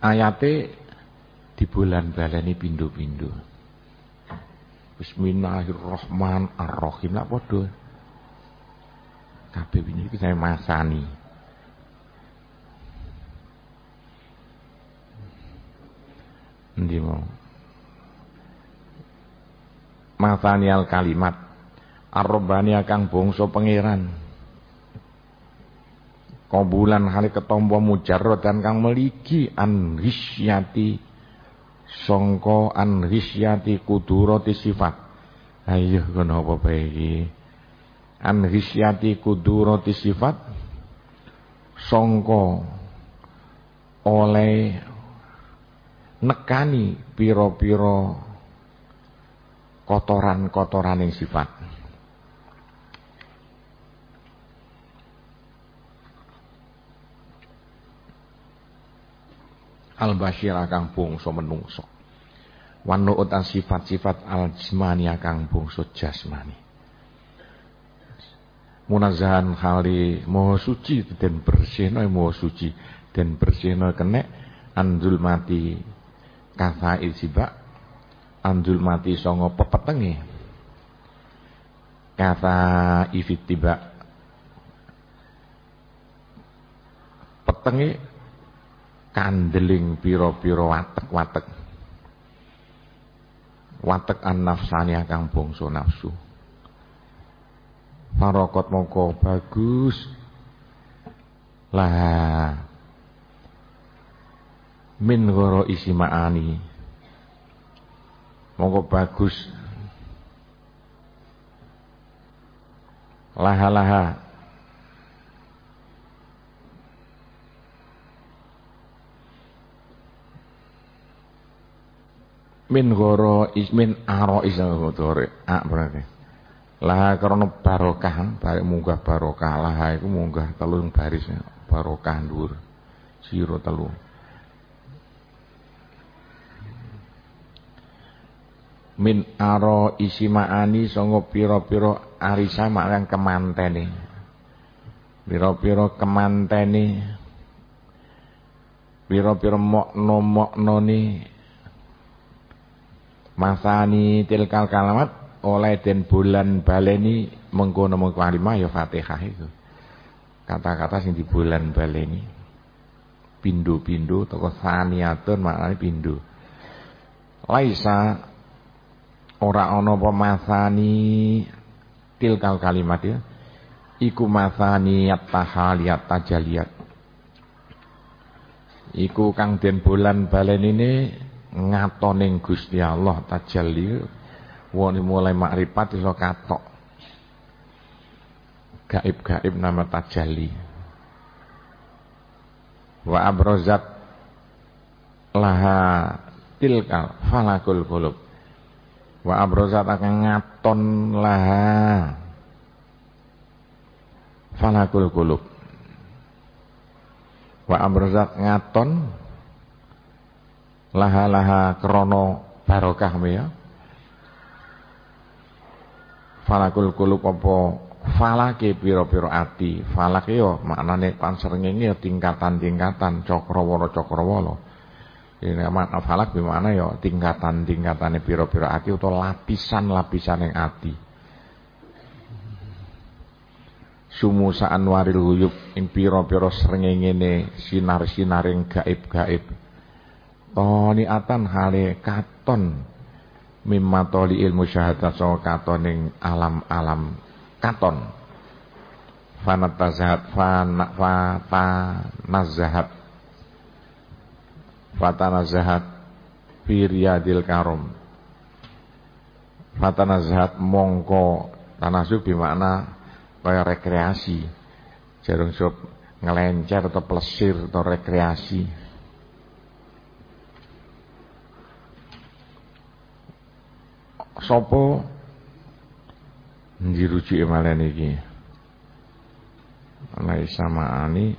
Ayate di bulan baleni pindu-pindu. Bismillahirrahmanirrahim. Lah padha. Kabeh ini saya masani. Endi mau? Masanial kalimat Ar-Rabbani kang bangsa pangeran. Kabulan hale ketompo mujarrad dan kang meligi an hisyati sangka an hisyati kudurati sifat. Ayo kono apa bae iki? An sifat sangka oleh nekani pira-pira kotoran-kotoran yang sifat. Al basyira kang bangsa menungso wanu utan sifat-sifat al jismani kang bangsa jasmani. Munazahan hali moho suci dan bersihna moho suci dan bersihna kenek andul mati kata isibak andul mati songo pepetenge kata ifit tiba petenge kandeling piro-piro watek-watek. Watek an nafsani kang bangsa nafsu. Marokot moko bagus. Lah min goro isi ma'ani. Moko bagus. Laha-laha min goro ismin aro isagotore a berarti. Lah karena barokah barek munggah barokah. Lah iku munggah telung baris barokah dhuwur. Sira telu min aro isi maani sanga pira-pira arisa marang kemantene pira-pira kemantene pira-pira mokno-mokno ni Masani tilkal kalamat oleh den bulan baleni mengkono mengkalimah ya Fatihah itu. Kata-kata sing di bulan baleni. Pindu-pindu toko saniatun maknanya pindu. Laisa ora ana apa masani tilkal kalimat ya. Iku masani tahaliyat tajaliyat. Iku kang den bulan balen ini ngatoning Gusti Allah tajalli wong mulai makrifat iso katok gaib-gaib nama tajalli. Wa abrozat laha tilkal falakul kulub wa abrozat akan ngaton laha falakul kulub wa abrozat ngaton laha-laha krono barokah ya. Falakul kulub apa? Falake pira-pira ati. Falak yo maknane pansrengenge ya tingkatan-tingkatan cakrawala cakrawala. Ini makna falak bimana ya tingkatan-tingkatane pira-pira ati utawa lapisan-lapisan yang ati. Sumusa anwaril huyub ing pira-pira srengenge sinar-sinaring gaib-gaib atan hale katon. Mimma toli ilmu syahadat so katoning alam-alam katon. Fanat tazahat fana fata nazahat fata nazahat firiyadil karom. Fata nazahat mongko tanasuk bimakna kaya rekreasi. Jarung sup ngelencer atau plesir atau rekreasi sapa dirujuke malen iki sama ani.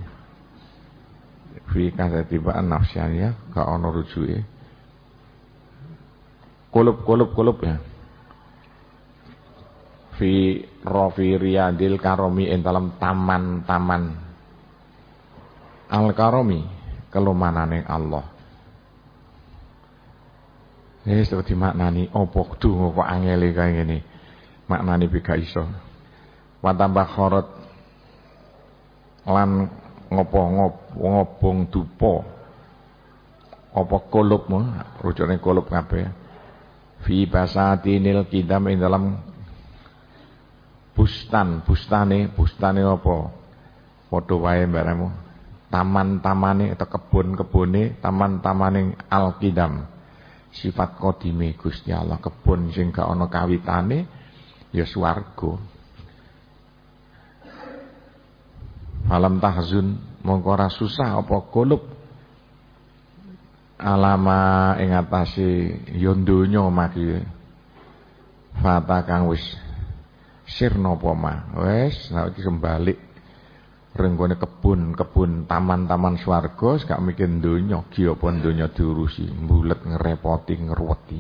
Fi kasatibaan nafsiannya gak ana rujuke. Kulub kulub kulub ya. Fi rofi riyadil karomi ing dalam taman-taman. Al karomi kelumanane Allah Wis seperti maknani opo kudu kok angele kaya ngene. Maknani bika iso. Wa tambah khorot. Lan ngopo ngop ngobong dupo apa kolup rujukne kolup kabeh. Fi basatinil kidam ing dalam bustan. Bustane bustane apa? Padha wae baremu taman-tamane atau kebun-kebune taman-tamaning al-kidam sifat kodime Gusti Allah kebun sing gak ana kawitane ya swarga. Falam tahzun mongko ora susah apa kulub alama ing atase ya donya maki fata kang wis sirna apa mah? Wis nek kembali renggone kebun-kebun taman-taman swarga gak mikir donya gi apa donya diurusi. Mbulet ngerepoti ngeruweti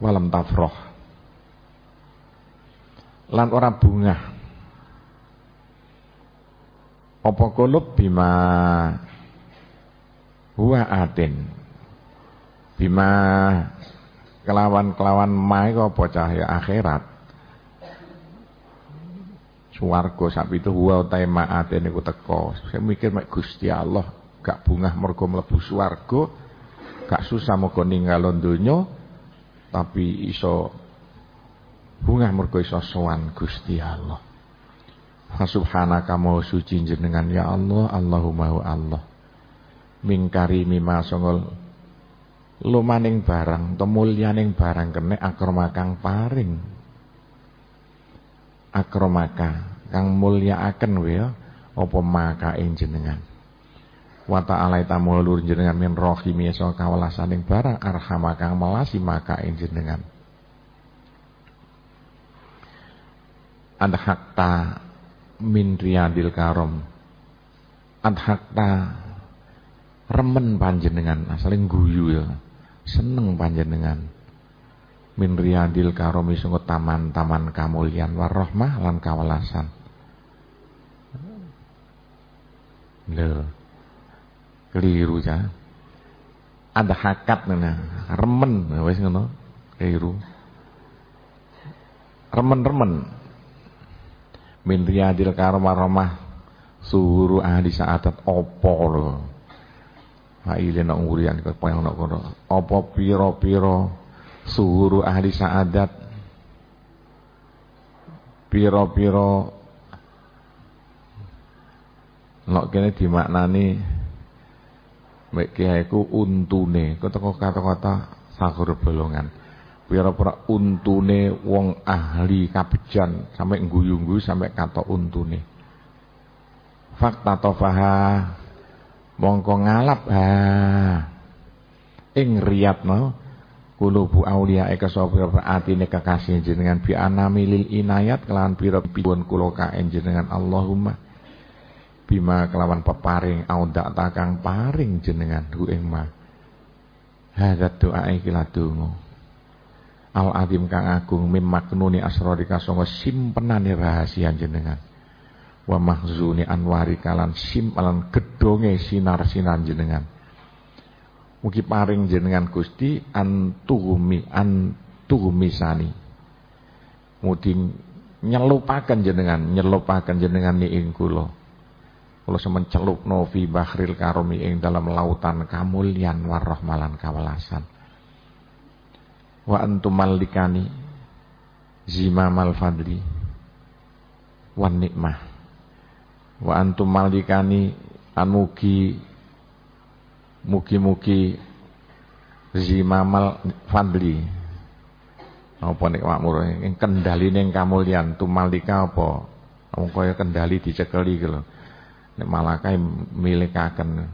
walam tafroh. Lan ora bungah. Apa kulub bima huwa atin bima kelawan-kelawan mai apa cahaya akhirat swarga sak itu huwa utahe atin niku teko saya mikir mek Gusti Allah gak bungah mergo mlebu swarga gak susah mergo ninggalon donya tapi iso bungah mergo iso sowan Gusti Allah. Subhanaka mau suci jenengan ya Allah Allahumma Allah mingkari mima songol lumaning barang temulyaning barang kene akromakang paring akromaka. Kang mulya akan ya apa maka jenengan? Wa ta'ala tamulur jenengan min rahimi so kawalasaning barang arhama kang maka ing jenengan. Hakta min riyadil karom. Adhakta remen panjenengan asaling guyu ya. Seneng panjenengan min riyadil karom sungguh taman-taman kamulian warahmah lan kawalasan lho keliru ya ada hakat nana remen wis ngono keliru. Remen-remen. Min riyadil karomah suhuru ahli saadat opo lho. Ngurian kok yang nak kono. Apa pira-pira suhuru ahli saadat. Pira-pira nok kene dimaknani mek kiaiku untune. Kata kata-kata sakur bolongan. Pira-pira untune wong ahli kabejan sampai guyu-guyu sampai kata untune. Fakta tofaha mongko ngalap ha ing riyatno kulubu aulia eka sapa atine kekasih jenengan bi anamilil inayat kelawan pira piwon kula kaen jenengan Allahumma bima kelawan peparing audak takang paring jenengan hu ing ma. Hadat doa iki ladonga al azim kang agung mim maknuni asrarika sanga simpenane rahasia jenengan. Wa mahzuni anwari kalan sim alan gedonge sinar-sinar jenengan mugi paring jenengan Gusti antuhumi antuhumisani mugi nyelupaken jenengan nyelupaken jenengan ni ing kula. Kula semen celupno fi bahril karomi ing dalam lautan kamulyan warahmalan kawalasan wa antum malikani zimamal fadli wan nikmah. Wa antum malikani amugi mugi-mugi zimamal fadli. Apa nek makmur ing kendaline kamulyan tumalika apa? Wong kaya kendali dicekeli gitu lho. Nek malakai milikaken.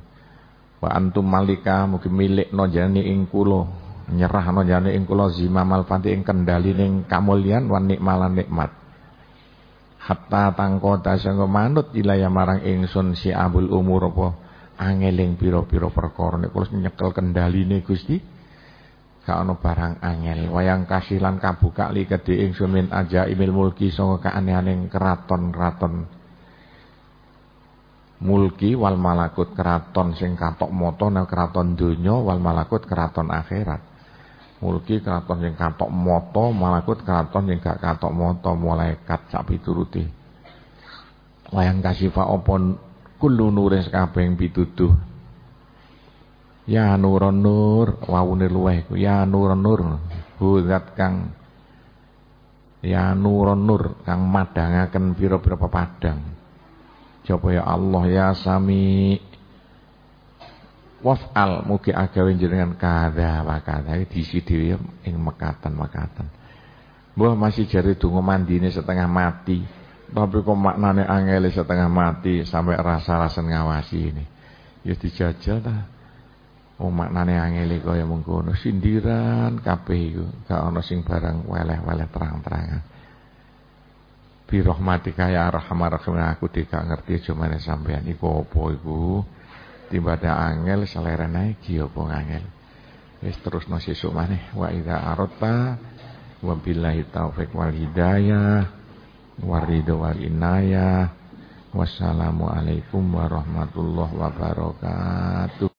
Wa antum malika mugi milikno jane ing kula. Nyerahno jane ing kula zimamal fati ing kendali ning kamulyan wan nikmalan nikmat. Hatta tangkota sanga manut ilaya marang ingsun si abul umur apa angeling pira-pira perkara nek kula nyekel kendaline Gusti Gak ana barang angel. Wayang kasilan kabuka li kedhe ingsun aja imil mulki sanga keanehaning keraton-keraton. Mulki wal malakut keraton sing katok moto nang keraton donya wal malakut keraton akhirat. Mulki keraton sing katok moto, malakut keraton sing gak katok moto, malaikat sak pituruti. Wayang kasifa apa kullu nurin sakabehing pituduh Ya nurun nur wawune luweh ya nurun nur zat kang ya nurun nur kang madangaken pira-pira pepadang. Coba ya Allah ya Sami waf'al mugi agawe jenengan kada wa kada diisi dhewe ing mekatan-mekatan. Mbah masih jari donga mandine setengah mati. Tapi kok maknane angele setengah mati sampai rasa-rasan ngawasi ini. Ya dijajal ta. Oh maknane angele kaya mengkono sindiran kabeh iku gak ana sing barang weleh-weleh terang-terangan. Bi rahmatika ya arhamar rahim aku tidak ngerti jumane sampean iku apa iku. Timbada angel selerene iki apa angel. Wis terusno sesuk maneh wa idza aratta wa billahi taufik wal hidayah warido wal inayah. Wassalamualaikum warahmatullahi wabarakatuh.